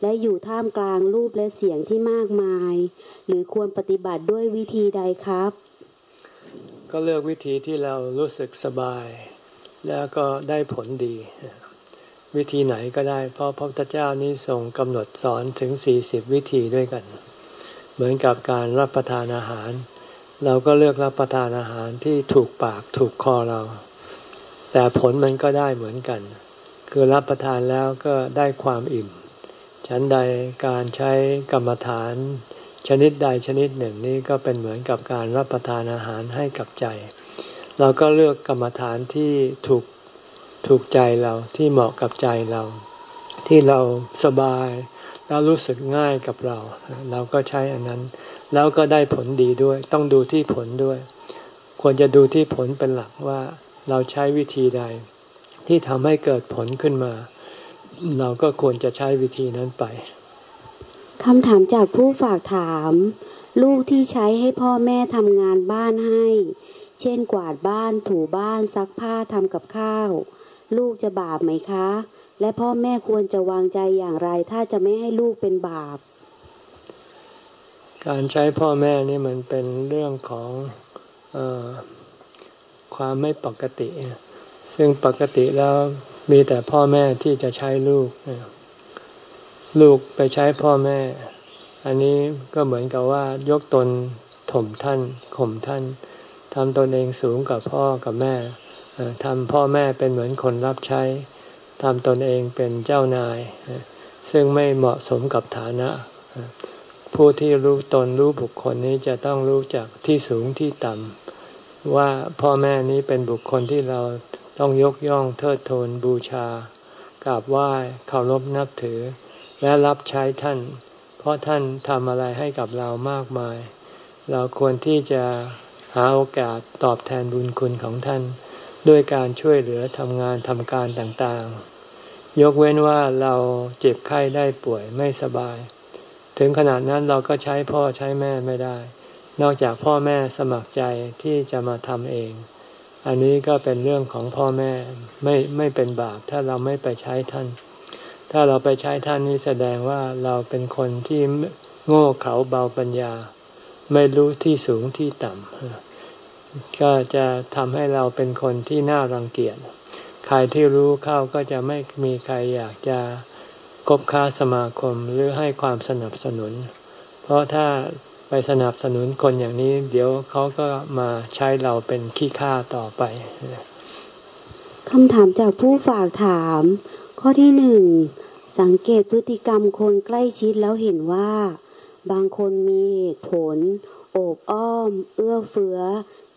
และอยู่ท่ามกลางรูปและเสียงที่มากมาย หรือควรปฏิบัติด้วยวิธีใดครับ ก็เลือกวิธีที่เรารู้สึกสบาย แล้วก็ได้ผลดี วิธีไหนก็ได้ เพราะพระพุทธเจ้านี้ทรงกำหนดสอนถึงสี่สิบวิธีด้วยกัน เหมือนกับการรับประทานอาหาร เราก็เลือกรับประทานอาหารที่ถูกปากถูกคอเรา แต่ผลมันก็ได้เหมือนกัน คือรับประทานแล้วก็ได้ความอิ่ม ฉันใดการใช้กรรมฐาน ชนิดใดชนิดหนึ่งนี้ก็เป็นเหมือนกับการรับประทานอาหารให้กับใจ เราก็เลือกกรรมฐานที่ถูกถูกใจเราที่เหมาะกับใจเรา ที่เราสบายแล้วรู้สึกง่ายกับเรา เราก็ใช้อันนั้น แล้วก็ได้ผลดีด้วย ต้องดูที่ผลด้วย ควรจะดูที่ผลเป็นหลักว่าเราใช้วิธีใด ที่ทำให้เกิดผลขึ้นมา เราก็ควรจะใช้วิธีนั้นไปคำถามจากผู้ฝากถาม ลูกที่ใช้ให้พ่อแม่ทำงานบ้านให้ เช่นกวาดบ้านถูบ้านซักผ้าทำกับข้าว ลูกจะบาปไหมคะ และพ่อแม่ควรจะวางใจอย่างไรถ้าจะไม่ให้ลูกเป็นบาป การใช้พ่อแม่นี่มันเป็นเรื่องของอความไม่ปกติ ซึ่งปกติแล้วมีแต่พ่อแม่ที่จะใช้ลูก ลูกไปใช้พ่อแม่ อันนี้ก็เหมือนกับว่ายกตนถ่มท่านข่มท่านทำตนเองสูงกับพ่อกับแม่ทำพ่อแม่เป็นเหมือนคนรับใช้ทำตนเองเป็นเจ้านาย ซึ่งไม่เหมาะสมกับฐานะ ผู้ที่รู้ตนรู้บุคคลนี้จะต้องรู้จักที่สูงที่ต่ำว่าพ่อแม่นี้เป็นบุคคลที่เราต้องยกย่องเทิดทูนบูชากราบไหว้เคารพนับถือ และรับใช้ท่าน เพราะท่านทำอะไรให้กับเรามากมาย เราควรที่จะหาโอกาสตอบแทนบุญคุณของท่าน ด้วยการช่วยเหลือทำงานทำการต่างๆ ยกเว้นว่าเราเจ็บไข้ได้ป่วยไม่สบาย ถึงขนาดนั้นเราก็ใช้พ่อใช้แม่ไม่ได้ นอกจากพ่อแม่สมัครใจที่จะมาทำเอง อันนี้ก็เป็นเรื่องของพ่อแม่ไม่ไม่เป็นบาปถ้าเราไม่ไปใช้ท่าน ถ้าเราไปใช้ท่านนี้แสดงว่าเราเป็นคนที่โง่เขลาเบาปัญญา ไม่รู้ที่สูงที่ต่ำก็จะทำให้เราเป็นคนที่น่ารังเกียจใครที่รู้เข้าก็จะไม่มีใครอยากจะ คบค้าสมาคมหรือให้ความสนับสนุน เพราะถ้าไปสนับสนุนคนอย่างนี้ เดี๋ยวเขาก็มาใช้เราเป็นขี้ข้าต่อไปคำถามจากผู้ฝากถาม ข้อที่หนึ่งสังเกตพฤติกรรมคนใกล้ชิดแล้วเห็นว่า บางคนมีเหตุผล โอบอ้อม เอื้อเฟื้อ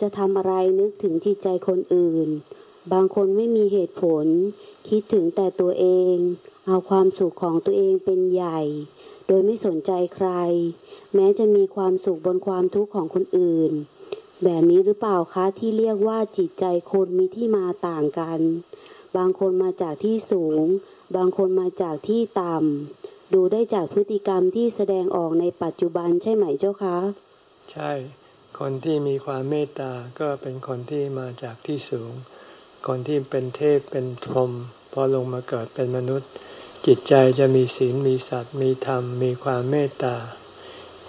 จะทำอะไรนึกถึงจิตใจคนอื่น บางคนไม่มีเหตุผล คิดถึงแต่ตัวเอง เอาความสุขของตัวเองเป็นใหญ่ โดยไม่สนใจใคร แม้จะมีความสุขบนความทุกข์ของคนอื่น แบบนี้หรือเปล่าคะที่เรียกว่าจิตใจคนมีที่มาต่างกัน บางคนมาจากที่สูง บางคนมาจากที่ต่ำดูได้จากพฤติกรรมที่แสดงออกในปัจจุบันใช่ไหมเจ้าคะ ใช่ คนที่มีความเมตตาก็เป็นคนที่มาจากที่สูงคนที่เป็นเทพเป็นพรหมพอลงมาเกิดเป็นมนุษย์ จิตใจจะมีศีลมีสัตว์มีธรรม มีความเมตตา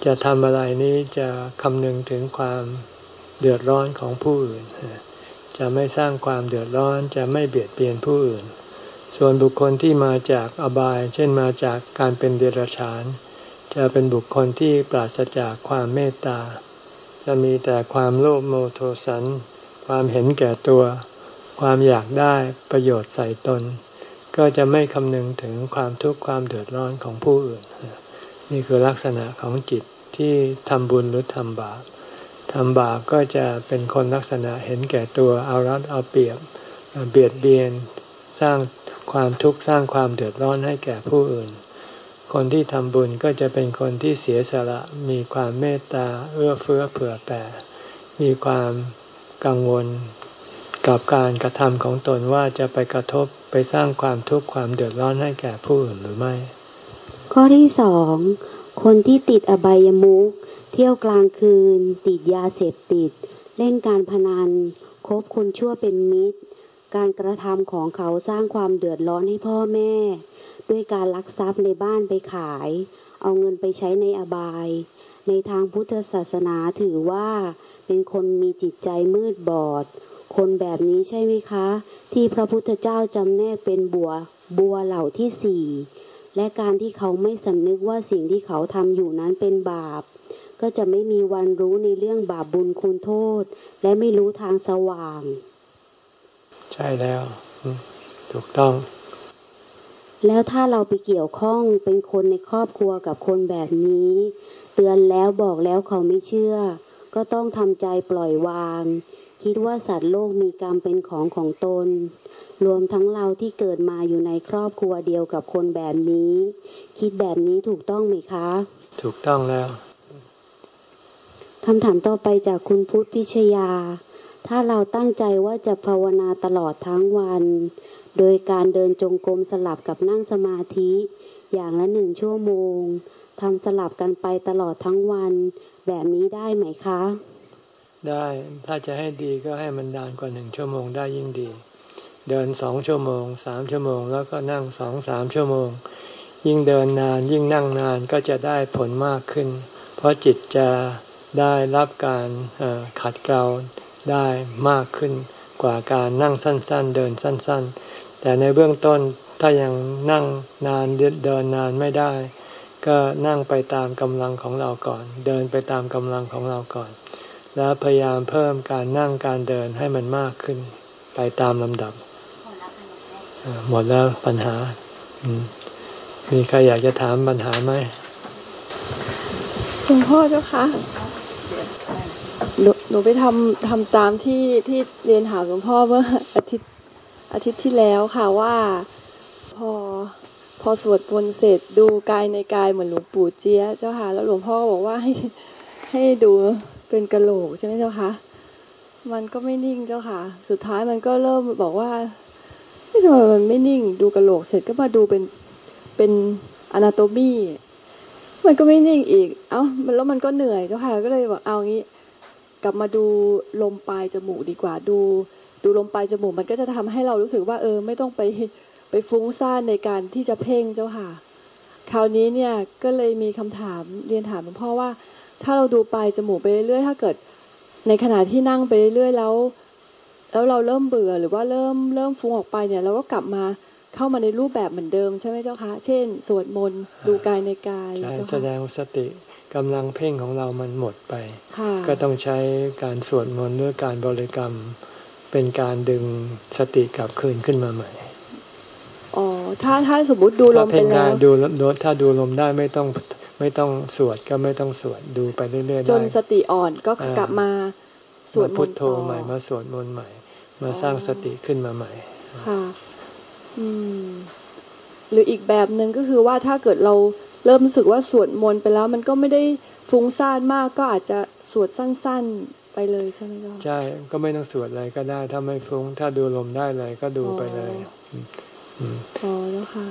จะทำอะไรนี้จะคำนึงถึงความเดือดร้อนของผู้อื่น จะไม่สร้างความเดือดร้อนจะไม่เบียดเบียนผู้อื่น ส่วนบุคคลที่มาจากอบาย เช่นมาจากการเป็นเดรัจฉาน จะเป็นบุคคลที่ปราศจากความเมตตา จะมีแต่ความโลภโมโทสัน ความเห็นแก่ตัว ความอยากได้ประโยชน์ใส่ตน ก็จะไม่คำนึงถึงความทุกข์ความเดือดร้อนของผู้อื่น นี่คือลักษณะของจิตที่ทำบุญหรือทำบาปทำบาปก็จะเป็นคนลักษณะเห็นแก่ตัวเอารัดเอาเปรียบเบียดเบียนสร้างความทุกข์สร้างความเดือดร้อนให้แก่ผู้อื่น คนที่ทำบุญก็จะเป็นคนที่เสียสละมีความเมตตาเอื้อเฟื้อเผื่อแผ่มีความกังวล กับการกระทำของตนว่าจะไปกระทบไปสร้างความทุกข์ความเดือดร้อนให้แก่ผู้อื่นหรือไม่ ข้อที่สองคนที่ติดอบายมุขเที่ยวกลางคืน ติดยาเสพติด เล่นการพนันคบคนชั่วเป็นมิตร การกระทำของเขาสร้างความเดือดร้อนให้พ่อแม่ ด้วยการลักทรัพย์ในบ้านไปขาย เอาเงินไปใช้ในอบาย ในทางพุทธศาสนาถือว่าเป็นคนมีจิตใจมืดบอด คนแบบนี้ใช่ไหมคะ ที่พระพุทธเจ้าจำแนกเป็นบัว บัวเหล่าที่สี่และการที่เขาไม่สำนึกว่าสิ่งที่เขาทำอยู่นั้นเป็นบาป ก็จะไม่มีวันรู้ในเรื่องบาปบุญคุณโทษ และไม่รู้ทางสว่าง ใช่แล้ว ถูกต้อง แล้วถ้าเราไปเกี่ยวข้องเป็นคนในครอบครัวกับคนแบบนี้ เตือนแล้วบอกแล้วเขาไม่เชื่อ ก็ต้องทำใจปล่อยวาง คิดว่าสัตว์โลกมีกรรมเป็นของของตน รวมทั้งเราที่เกิดมาอยู่ในครอบครัวเดียวกับคนแบบนี้ คิดแบบนี้ถูกต้องไหมคะ ถูกต้องแล้วคำถามต่อไปจากคุณพุทธพิชยา ถ้าเราตั้งใจว่าจะภาวนาตลอดทั้งวัน โดยการเดินจงกรมสลับกับนั่งสมาธิ อย่างละหนึ่งชั่วโมงทำสลับกันไปตลอดทั้งวัน แบบนี้ได้ไหมคะ ได้ ถ้าจะให้ดีก็ให้มันดานกว่าหนึ่งชั่วโมงได้ยิ่งดี เดินสองชั่วโมงสามชั่วโมง แล้วก็นั่งสองสามชั่วโมง ยิ่งเดินนานยิ่งนั่งนานก็จะได้ผลมากขึ้น เพราะจิตจะได้รับการขัดเกลาได้มากขึ้นกว่าการนั่งสั้น ๆ เดินสั้น ๆ แต่ในเบื้องต้นถ้ายังนั่งนานเดินนานไม่ได้ ก็นั่งไปตามกำลังของเราก่อน เดินไปตามกำลังของเราก่อน แล้วพยายามเพิ่มการนั่งการเดินให้มันมากขึ้น ไปตามลำดับ หมดแล้วปัญหา มีใครอยากจะถามปัญหาไหมหลวงพ่อเจ้าคะหนูหนูไปทำทำตามที่ที่เรียนถามหลวงพ่อเมื่ออาทิตย์อาทิตย์ที่แล้วค่ะว่าพอพอสวดมนต์เสร็จดูกายในกายเหมือนหลวงปู่เจี๊ยเจ้าค่ะ แล้วหลวงพ่อบอกว่าให้ให้ดู เป็นกระโหลกใช่ไหมเจ้าคะมันก็ไม่นิ่งเจ้าค่ะ สุดท้ายมันก็เริ่มบอกว่าไม่ทำไมมันไม่นิ่ง ดูกระโหลกเสร็จก็มาดูเป็นเป็นอนาโตมีมันก็ไม่นิ่งอีก เอ้ามันแล้วมันก็เหนื่อยเจ้าค่ะ ก็เลยบอกเอางี้ กลับมาดูลมปลายจมูกดีกว่าดู ดูลมปลายจมูกมันก็จะทำให้เรารู้สึกว่า เออ ไม่ต้องไปไปฟุ้งซ่านในการที่จะเพ่งเจ้าค่ะ คราวนี้เนี่ยก็เลยมีคำถามเรียนถามหลวงพ่อว่า ถ้าเราดูปลายจมูกไปเรื่อยๆถ้าเกิด ในขณะที่นั่งไปเรื่อยๆแล้ว แล้วเราเริ่มเบื่อหรือว่าเริ่มเริ่มฟุ้งออกไปเนี่ย เราก็กลับมาเข้ามาในรูปแบบเหมือนเดิมใช่ไหมเจ้าคะเช่น สวดมนต์ดูกายในกายใช่แสดงสติกำลังเพ่งของเรามันหมดไป ก็ต้องใช้การสวดมนต์หรือการบริกรรมเป็นการดึงสติกลับคืนขึ้นมาใหม่อ๋อถ้าถ้าสมมติดูลมไปแล้วดูดูถ้าดูลมได้ไม่ต้อง ไม่ต้องสวดก็ไม่ต้องสวดดูไปเรื่อยๆจนสติอ่อนก็กลับมาสวดมนต์พุทโธใหม่มาสวดมนต์ใหม่ มาสร้างสติขึ้นมาใหม่ ค่ะ อืม หรืออีกแบบหนึ่งก็คือว่าถ้าเกิดเราเริ่มรู้สึกว่าสวดมนต์ไปแล้ว มันก็ไม่ได้ฟุ้งซ่านมากก็อาจจะสวดสั้น ๆไปเลยใช่ไหมคะใช่ก็ไม่ต้องสวดอะไรก็ได้ ถ้าไม่ฟุ้ง ถ้าดูลมได้เลยก็ดูไปเลยพอแล้วค่ะ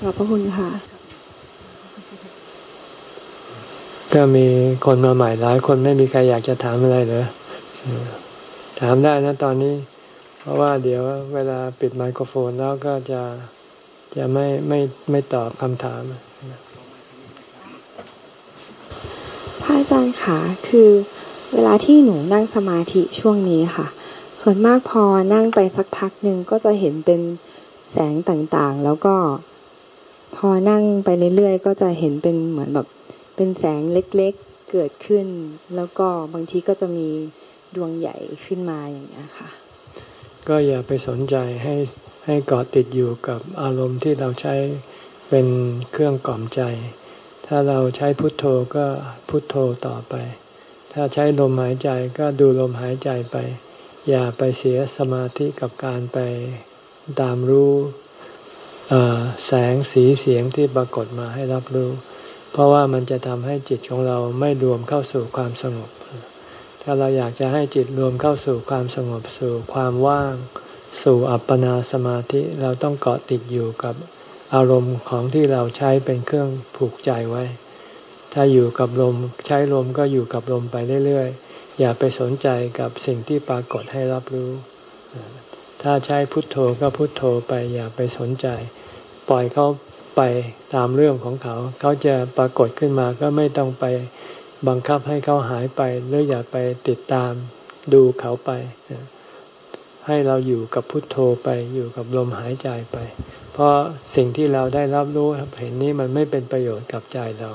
ขอบพระคุณค่ะ ก็มีคนมาใหม่หลายคนไม่มีใครอยากจะถามอะไรเลยถามได้นะตอนนี้ เพราะว่าเดี๋ยวเวลาปิดไมโครโฟนแล้วก็จะจะไม่ไม่ไม่ตอบคำถามพระอาจารย์ค่ะคือเวลาที่หนูนั่งสมาธิช่วงนี้ค่ะ ส่วนมากพอนั่งไปสักพักหนึ่งก็จะเห็นเป็นแสงต่างๆ แล้วก็ พอนั่งไปเรื่อยๆก็จะเห็นเป็นเหมือนแบบ เป็นแสงเล็กๆเกิดขึ้น แล้วก็บางทีก็จะมีดวงใหญ่ขึ้นมาอย่างนี้ค่ะ ก็อย่าไปสนใจให้ให้เกาะติดอยู่กับอารมณ์ที่เราใช้เป็นเครื่องกล่อมใจ ถ้าเราใช้พุทโธก็พุทโธต่อไป ถ้าใช้ลมหายใจก็ดูลมหายใจไป อย่าไปเสียสมาธิกับการไปตามรู้แสงสีเสียงที่ปรากฏมาให้รับรู้ เพราะว่ามันจะทำให้จิตของเราไม่รวมเข้าสู่ความสงบ ถ้าเราอยากจะให้จิตรวมเข้าสู่ความสงบสู่ความว่าง สู่อัปปนาสมาธิเราต้องเกาะติดอยู่กับอารมณ์ของที่เราใช้เป็นเครื่องผูกใจไว้ ถ้าอยู่กับลมใช้ลมก็อยู่กับลมไปเรื่อยๆ อย่าไปสนใจกับสิ่งที่ปรากฏให้รับรู้ ถ้าใช้พุทโธก็พุทโธไปอย่าไปสนใจ ปล่อยเขา ไปตามเรื่องของเขา เขาจะปรากฏขึ้นมาก็ไม่ต้องไปบังคับให้เขาหายไปหรืออย่าไปติดตามดูเขาไป ให้เราอยู่กับพุทโธไปอยู่กับลมหายใจไป เพราะสิ่งที่เราได้รับรู้เห็นนี้มันไม่เป็นประโยชน์กับใจเรา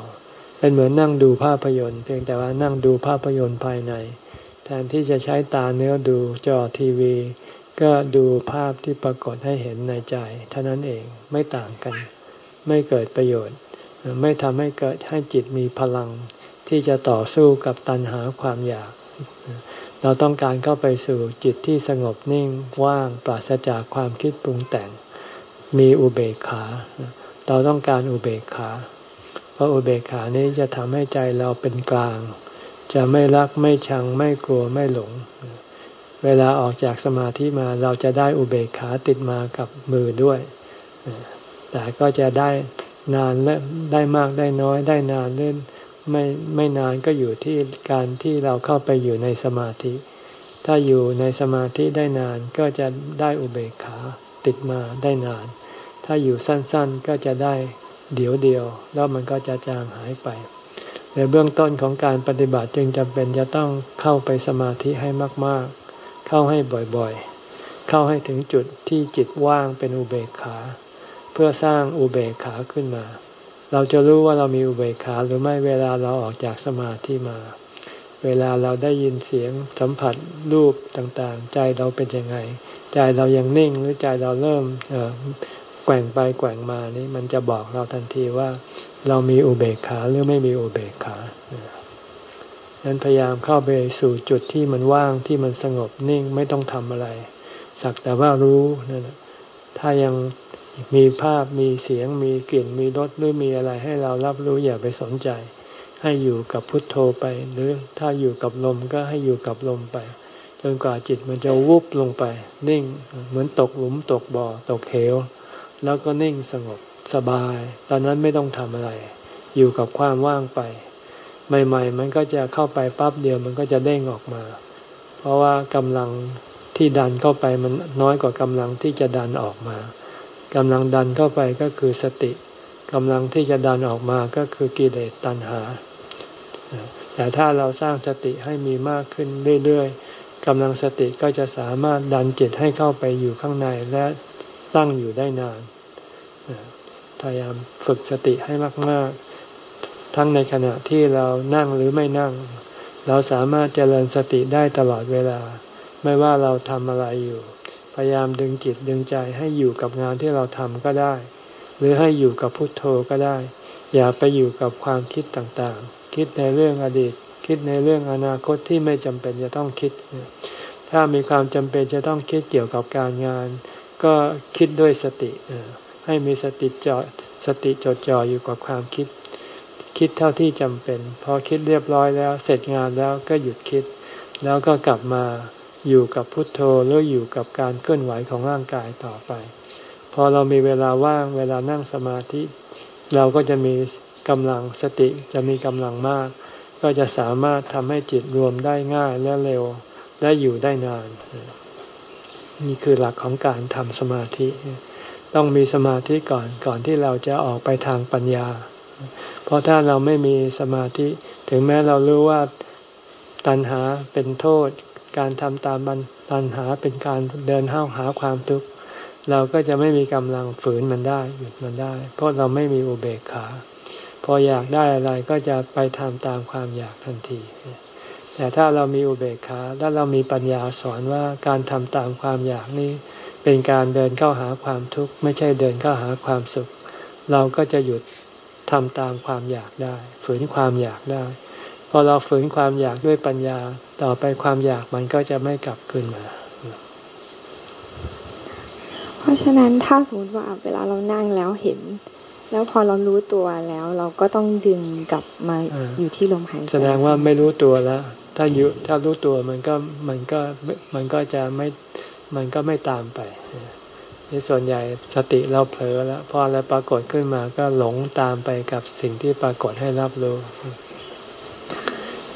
เป็นเหมือนนั่งดูภาพยนตร์เพียงแต่ว่านั่งดูภาพยนตร์ภายใน แทนที่จะใช้ตาเนื้อดูจอทีวี ก็ดูภาพที่ปรากฏให้เห็นในใจเท่านั้นเองไม่ต่างกัน ไม่เกิดประโยชน์ ไม่ทำให้เกิดให้จิตมีพลัง ที่จะต่อสู้กับตัณหาความอยาก เราต้องการเข้าไปสู่จิตที่สงบนิ่งว่างปราศจากความคิดปรุงแต่ง มีอุเบกขา เราต้องการอุเบกขา เพราะอุเบกขานี้จะทำให้ใจเราเป็นกลาง จะไม่รักไม่ชังไม่กลัวไม่หลงเวลาออกจากสมาธิมาเราจะได้อุเบกขาติดมากับมือด้วย แต่ก็จะได้นานและได้มากได้น้อยได้นานเล่นไม่ไม่นานก็อยู่ที่การที่เราเข้าไปอยู่ในสมาธิ ถ้าอยู่ในสมาธิได้นานก็จะได้อุเบกขาติดมาได้นาน ถ้าอยู่สั้นๆก็จะได้เดี๋ยวเดียว แล้วมันก็จะจางหายไปในเบื้องต้นของการปฏิบัติจึงจำเป็นจะต้องเข้าไปสมาธิให้มากๆ เข้าให้บ่อยๆ เข้าให้ถึงจุดที่จิตว่างเป็นอุเบกขา พื่อสร้างอุเบกขาขึ้นมา เราจะรู้ว่าเรามีอุเบกขาหรือไม่เวลาเราออกจากสมาธิมา เวลาเราได้ยินเสียงสัมผัสรูปต่างๆ ใจเราเป็นยังไง ใจเรายังนิ่งหรือใจเราเริ่มแกว่งไปแกว่งมานี่มันจะบอกเราทันทีว่าเรามีอุเบกขาหรือไม่มีอุเบกขาดังนั้นพยายามเข้าไปสู่จุดที่มันว่างที่มันสงบนิ่งไม่ต้องทำอะไร สักแต่ว่ารู้นั่นถ้ายัง มีภาพมีเสียงมีกลิ่นมีรสหรือมีอะไรให้เรารับรู้อย่าไปสนใจ ให้อยู่กับพุทโธไป หรือถ้าอยู่กับลมก็ให้อยู่กับลมไป จนกว่าจิตมันจะวุบลงไป นิ่งเหมือนตกหลุมตกบ่อตกเหว แล้วก็นิ่งสงบสบาย ตอนนั้นไม่ต้องทำอะไร อยู่กับความว่างไป ใหม่ ๆ มันก็จะเข้าไปปั๊บเดียวมันก็จะเด้งออกมา เพราะว่ากำลังที่ดันเข้าไปมันน้อยกว่ากำลังที่จะดันออกมา กำลังดันเข้าไปก็คือสติกำลังที่จะดันออกมาก็คือกิเลสตัณหา แต่ถ้าเราสร้างสติให้มีมากขึ้นเรื่อยๆกำลังสติก็จะสามารถดันจิตให้เข้าไปอยู่ข้างในและตั้งอยู่ได้นานพยายามฝึกสติให้มากๆ ทั้งในขณะที่เรานั่งหรือไม่นั่ง เราสามารถเจริญสติได้ตลอดเวลา ไม่ว่าเราทำอะไรอยู่ ยายามดึงจิตดึงใจให้อยู่กับงานที่เราทำก็ได้ หรือให้อยู่กับพุทโธก็ได้ อย่าไปอยู่กับความคิดต่างๆ คิดในเรื่องอดีต คิดในเรื่องอนาคตที่ไม่จำเป็นจะต้องคิด ถ้ามีความจำเป็นจะต้องคิดเกี่ยวกับการงาน ก็คิดด้วยสติให้มีสติจอสติจดจ่ออยู่กับความคิด คิดเท่าที่จำเป็น พอคิดเรียบร้อยแล้ว เสร็จงานแล้วก็หยุดคิด แล้วก็กลับมา อยู่กับพุทโธหรืออยู่กับการเคลื่อนไหวของร่างกายต่อไป พอเรามีเวลาว่างเวลานั่งสมาธิ เราก็จะมีกำลังสติจะมีกำลังมาก ก็จะสามารถทำให้จิตรวมได้ง่ายและเร็วและอยู่ได้นาน นี่คือหลักของการทำสมาธิ ต้องมีสมาธิก่อนก่อนที่เราจะออกไปทางปัญญา เพราะถ้าเราไม่มีสมาธิ ถึงแม้เรารู้ว่าตัณหาเป็นโทษ การทำตามตัณหาเป็นการเดินห้าหาความทุกข์เราก็จะไม่มีกำลังฝืนมันได้หยุดมันได้ เพราะเราไม่มีอุเบกขา พออยากได้อะไรก็จะไปทำตามความอยากทันที แต่ถ้าเรามีอุเบกขาและเรามีปัญญาสอนว่าการทำตามความอยากนี้ เป็นการเดินเข้าหาความทุกข์ไม่ใช่เดินเข้าหาความสุข เราก็จะหยุดทำตามความอยากได้ ฝืนความอยากได้ พอเราฝืนความอยากด้วยปัญญา ต่อไปความอยากมันก็จะไม่กลับคืนมา เพราะฉะนั้นถ้าสมมติว่าเวลาเรานั่งแล้วเห็น แล้วพอเรารู้ตัวแล้ว เราก็ต้องดึงกลับมาอยู่ที่ลมหายใจแสดงว่าไม่รู้ตัวแล้วถ้าอยู่ถ้ารู้ตัวมันก็มันก็มันก็จะไม่มันก็ไม่ตามไปนี่ส่วนใหญ่สติเราเผลอแล้วพออะไรปรากฏขึ้นมาก็หลงตามไปกับสิ่งที่ปรากฏให้รับรู้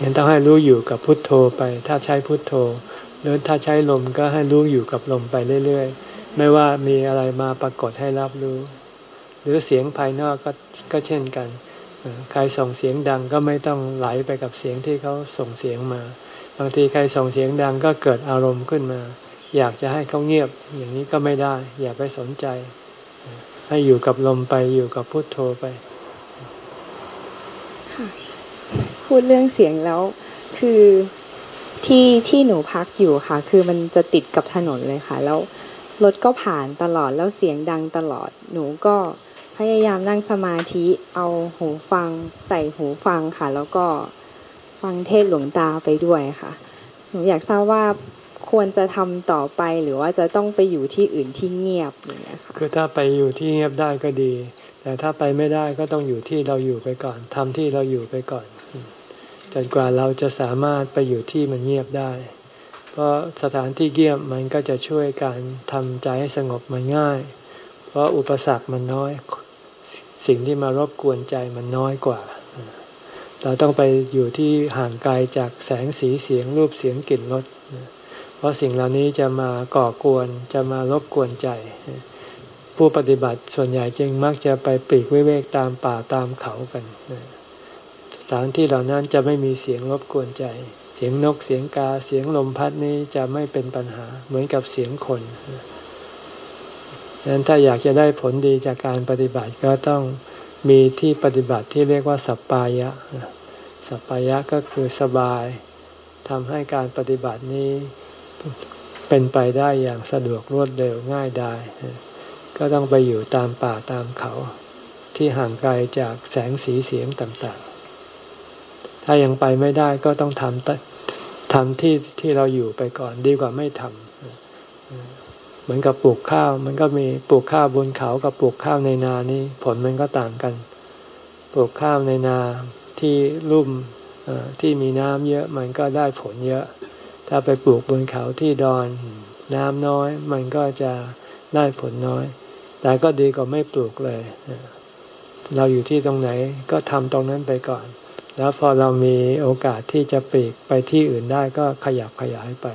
ยังต้องให้รู้อยู่กับพุทโธไป ถ้าใช้พุทโธ หรือถ้าใช้ลมก็ให้รู้อยู่กับลมไปเรื่อยๆ ไม่ว่ามีอะไรมาปรากฏให้รับรู้ หรือเสียงภายนอกก็ก็เช่นกัน ใครส่งเสียงดังก็ไม่ต้องไหลไปกับเสียงที่เขาส่งเสียงมา บางทีใครส่งเสียงดังก็เกิดอารมณ์ขึ้นมา อยากจะให้เขาเงียบ อย่างนี้ก็ไม่ได้ อย่าไปสนใจ ให้อยู่กับลมไปอยู่กับพุทโธไป พูดเรื่องเสียงแล้ว คือที่ที่หนูพักอยู่ค่ะ คือมันจะติดกับถนนเลยค่ะ แล้วรถก็ผ่านตลอดแล้วเสียงดังตลอด หนูก็พยายามนั่งสมาธิเอาหูฟังใส่หูฟังค่ะ แล้วก็ฟังเทศหลวงตาไปด้วยค่ะ หนูอยากทราบว่าควรจะทำต่อไปหรือว่าจะต้องไปอยู่ที่อื่นที่เงียบอย่างเงี้ยค่ะคือถ้าไปอยู่ที่เงียบได้ก็ดี แต่ถ้าไปไม่ได้ก็ต้องอยู่ที่เราอยู่ไปก่อนทำที่เราอยู่ไปก่อน จนกว่าเราจะสามารถไปอยู่ที่มันเงียบได้ เพราะสถานที่เงียบมันก็จะช่วยการทำใจให้สงบมันง่าย เพราะอุปสรรคมันน้อย สิ่งที่มารบกวนใจมันน้อยกว่า เราต้องไปอยู่ที่ห่างไกลจากแสงสีเสียงรูปเสียงกลิ่นรสพราะสิ่งเหล่านี้จะมาก่อกวนจะมารบกวนใจ ผู้ปฏิบัติส่วนใหญ่จึงมักจะไปปีกวิเวกตามป่าตามเขากันสถานที่เหล่านั้นจะไม่มีเสียงรบกวนใจ เสียงนกเสียงกาเสียงลมพัดนี้จะไม่เป็นปัญหาเหมือนกับเสียงคนดังนั้นถ้าอยากจะได้ผลดีจากการปฏิบัติก็ต้องมีที่ปฏิบัติที่เรียกว่าสัปปายะ สัปปายะก็คือสบายทำให้การปฏิบัตินี้เป็นไปได้อย่างสะดวกรวดเร็วง่ายได้ก็ต้องไปอยู่ตามป่าตามเขาที่ห่างไกลจากแสงสีเสียงต่างๆ ถ้ายังไปไม่ได้ก็ต้องทำทำที่ที่เราอยู่ไปก่อนดีกว่าไม่ทำเหมือนกับปลูกข้าว มันก็มีปลูกข้าวบนเขากับปลูกข้าวในนานี่ผลมันก็ต่างกัน ปลูกข้าวในนาที่ลุ่มที่มีน้ำเยอะมันก็ได้ผลเยอะ ถ้าไปปลูกบนเขาที่ดอนน้ำน้อย มันก็จะได้ผลน้อย แต่ก็ดีกว่าไม่ปลูกเลย เราอยู่ที่ตรงไหนก็ทำตรงนั้นไปก่อน แล้วพอเรามีโอกาสที่จะปลีกไปที่อื่นได้ก็ขยับขยายไป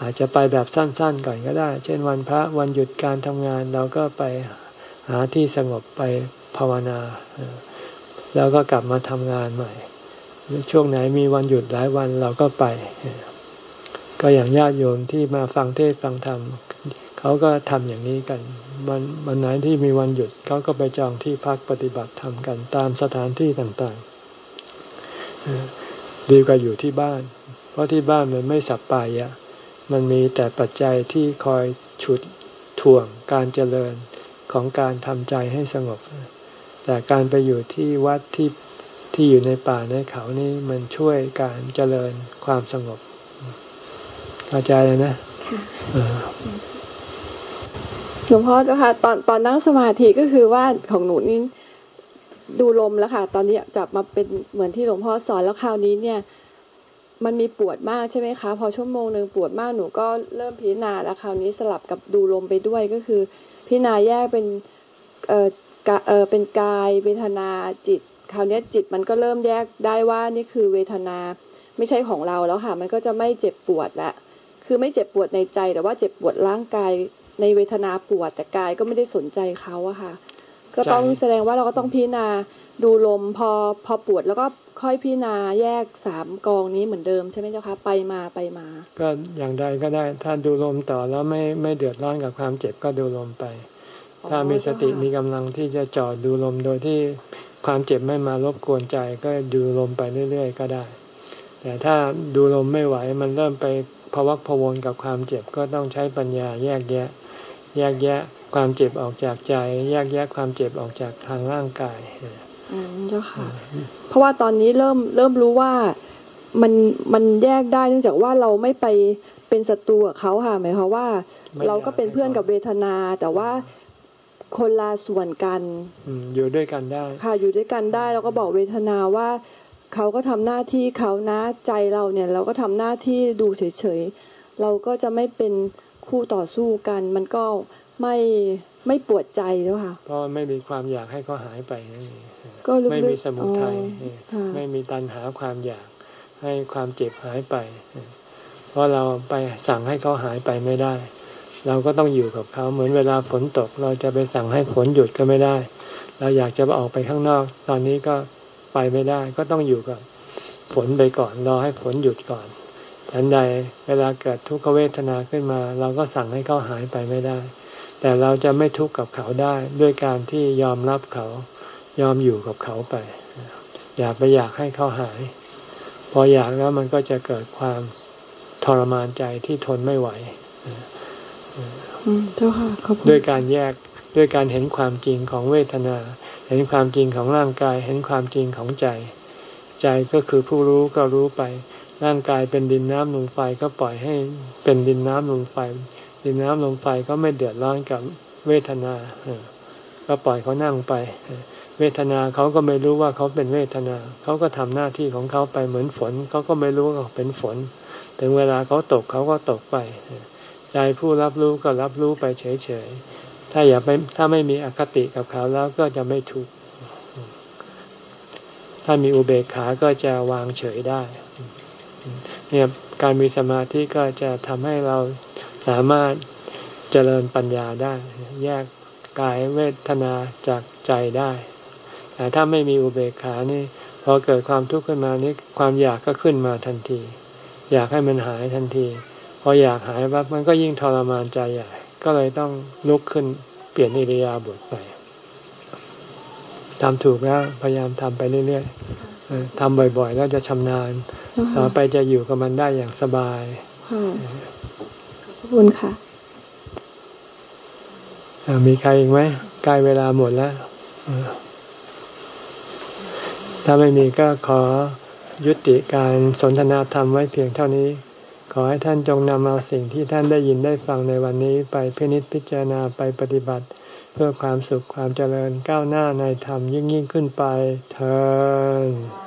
อาจจะไปแบบสั้นๆก่อนก็ได้ เช่นวันพระวันหยุดการทำงานเราก็ไปหาที่สงบไปภาวนา แล้วก็กลับมาทำงานใหม่ ช่วงไหนมีวันหยุดหลายวันเราก็ไป ก็อย่างญาติโยมที่มาฟังเทศฟังธรรมเขาก็ทำอย่างนี้กันวันวันไหนที่มีวันหยุดเขาก็ไปจองที่พักปฏิบัติธรรมกันตามสถานที่ต่างๆ ดีกว่าอยู่ที่บ้าน เพราะที่บ้านมันไม่สับปายะมันมีแต่ปัจจัยที่คอยฉุดถ่วงการเจริญของการทำใจให้สงบ แต่การไปอยู่ที่วัดที่ที่อยู่ในป่าในเขานี่มันช่วยการเจริญความสงบเข้าใจเลยนะหลวงพ่อเจ้าค่ะตอนตอนนั่งสมาธิก็คือว่าของหนูนี่ ดูลมแล้วค่ะ ตอนนี้จับมาเป็นเหมือนที่หลวงพ่อสอนแล้วคราวนี้เนี่ย มันมีปวดมากใช่ไหมคะ พอชั่วโมงหนึ่งปวดมากหนูก็เริ่มพิจารณาแล้วคราวนี้สลับกับดูลมไปด้วยก็คือ พิจารณาแยกเป็นเออเออเป็นกายเวทนาจิต คราวนี้จิตมันก็เริ่มแยกได้ว่านี่คือเวทนาไม่ใช่ของเราแล้วค่ะ มันก็จะไม่เจ็บปวดละคือไม่เจ็บปวดในใจแต่ว่าเจ็บปวดร่างกายในเวทนาปวดแต่กายก็ไม่ได้สนใจเขาอะค่ะ ก็ต้องแสดงว่าเราก็ต้องพิจารณาดูลมพอพอปวดแล้วก็ค่อยพิจารณาแยกสามกองนี้เหมือนเดิมใช่ไหมเจ้าคะไปมาไปมา ก็อย่างใดก็ได้ ถ้าดูลมต่อแล้วไม่ไม่เดือดร้อนกับความเจ็บก็ดูลมไป ถ้ามีสติมีกำลังที่จะจอดดูลมโดยที่ความเจ็บไม่มารบกวนใจก็ดูลมไปเรื่อยๆก็ได้ แต่ถ้าดูลมไม่ไหวมันเริ่มไปพวักพวนกับความเจ็บก็ต้องใช้ปัญญาแยกแยะ แยกแยะ ความเจ็บออกจากใจ แยกแยะความเจ็บออกจากทางร่างกายอืมเจ้าค่ะ เพราะว่าตอนนี้เริ่มเริ่มรู้ว่ามันมันแยกได้เนื่องจากว่าเราไม่ไปเป็นศัตรูกับเขาค่ะหมายความว่า เราก็เป็นเพื่อนกับเวทนา แต่ว่าคนลาส่วนกันอยู่ด้วยกันได้ ค่ะ อยู่ด้วยกันได้แล้วก็บอกเวทนาว่าเขาก็ทำหน้าที่เขานะใจเราเนี่ย เราก็ทำหน้าที่ดูเฉยๆเราก็จะไม่เป็นคู่ต่อสู้กัน มันก็ ไม่ไม่ปวดใจแล้วค่ะ เพราะไม่มีความอยากให้เขาหายไปนั่นเองก็ไม่มีสมุทัยไม่มีตัณหาความอยากให้ความเจ็บหายไป เพราะเราไปสั่งให้เขาหายไปไม่ได้ เราก็ต้องอยู่กับเขาเหมือนเวลาฝนตก เราจะไปสั่งให้ฝนหยุดก็ไม่ได้ เราอยากจะออกไปข้างนอก ตอนนี้ก็ไปไม่ได้ ก็ต้องอยู่กับฝนไปก่อนรอให้ฝนหยุดก่อนฉันใดเวลาเกิดทุกขเวทนาขึ้นมา เราก็สั่งให้เขาหายไปไม่ได้ แต่เราจะไม่ทุกข์กับเขาได้ด้วยการที่ยอมรับเขายอมอยู่กับเขาไป อย่าไปอยากให้เขาหาย พออยากแล้วมันก็จะเกิดความทรมานใจที่ทนไม่ไหวด้วยการแยกด้วยการเห็นความจริงของเวทนา เห็นความจริงของร่างกาย เห็นความจริงของใจ ใจก็คือผู้รู้ก็รู้ไป ร่างกายเป็นดินน้ำลมไฟก็ปล่อยให้เป็นดินน้ำลมไฟ ดินน้ำลมไฟก็ไม่เดือดร้อนกับเวทนาก็ปล่อยเขานั่งไป เวทนาเขาก็ไม่รู้ว่าเขาเป็นเวทนา เขาก็ทำหน้าที่ของเขาไปเหมือนฝน เขาก็ไม่รู้ว่าเป็นฝน ถึงเวลาเขาตกเขาก็ตกไปใจผู้รับรู้ก็รับรู้ไปเฉยๆ ถ้าอย่าไปถ้าไม่มีอคติกับเขาแล้วก็จะไม่ทุกข์ ถ้ามีอุเบกขาก็จะวางเฉยได้ เนี่ยการมีสมาธิก็จะทำให้เรา สามารถเจริญปัญญาได้ แยกกายเวทนาจากใจได้ แต่ถ้าไม่มีอุเบกขานี่พพอเกิดความทุกข์ขึ้นมานี้ความอยากก็ขึ้นมาทันที อยากให้มันหายทันที พออยากหายปั๊บมันก็ยิ่งทรมานใจใหญ่ ก็เลยต้องลุกขึ้นเปลี่ยนอิริยาบถไปทำถูกแล้วพยายามทำไปเรื่อยๆทำบ่อยๆ แล้วจะชำนาญ ต่อไปจะอยู่กับมันได้อย่างสบายขอบ คุณค่ะมีใครอีกไหมใกล้เวลาหมดแล้ว ถ้าไม่มีก็ขอยุติการสนทนาธรรมไว้เพียงเท่านี้ ขอให้ท่านจงนำเอาสิ่งที่ท่านได้ยินได้ฟังในวันนี้ไปพินิจพิจารณาไปปฏิบัติ เพื่อความสุขความเจริญก้าวหน้าในธรรมยิ่งยิ่งขึ้นไปเธอ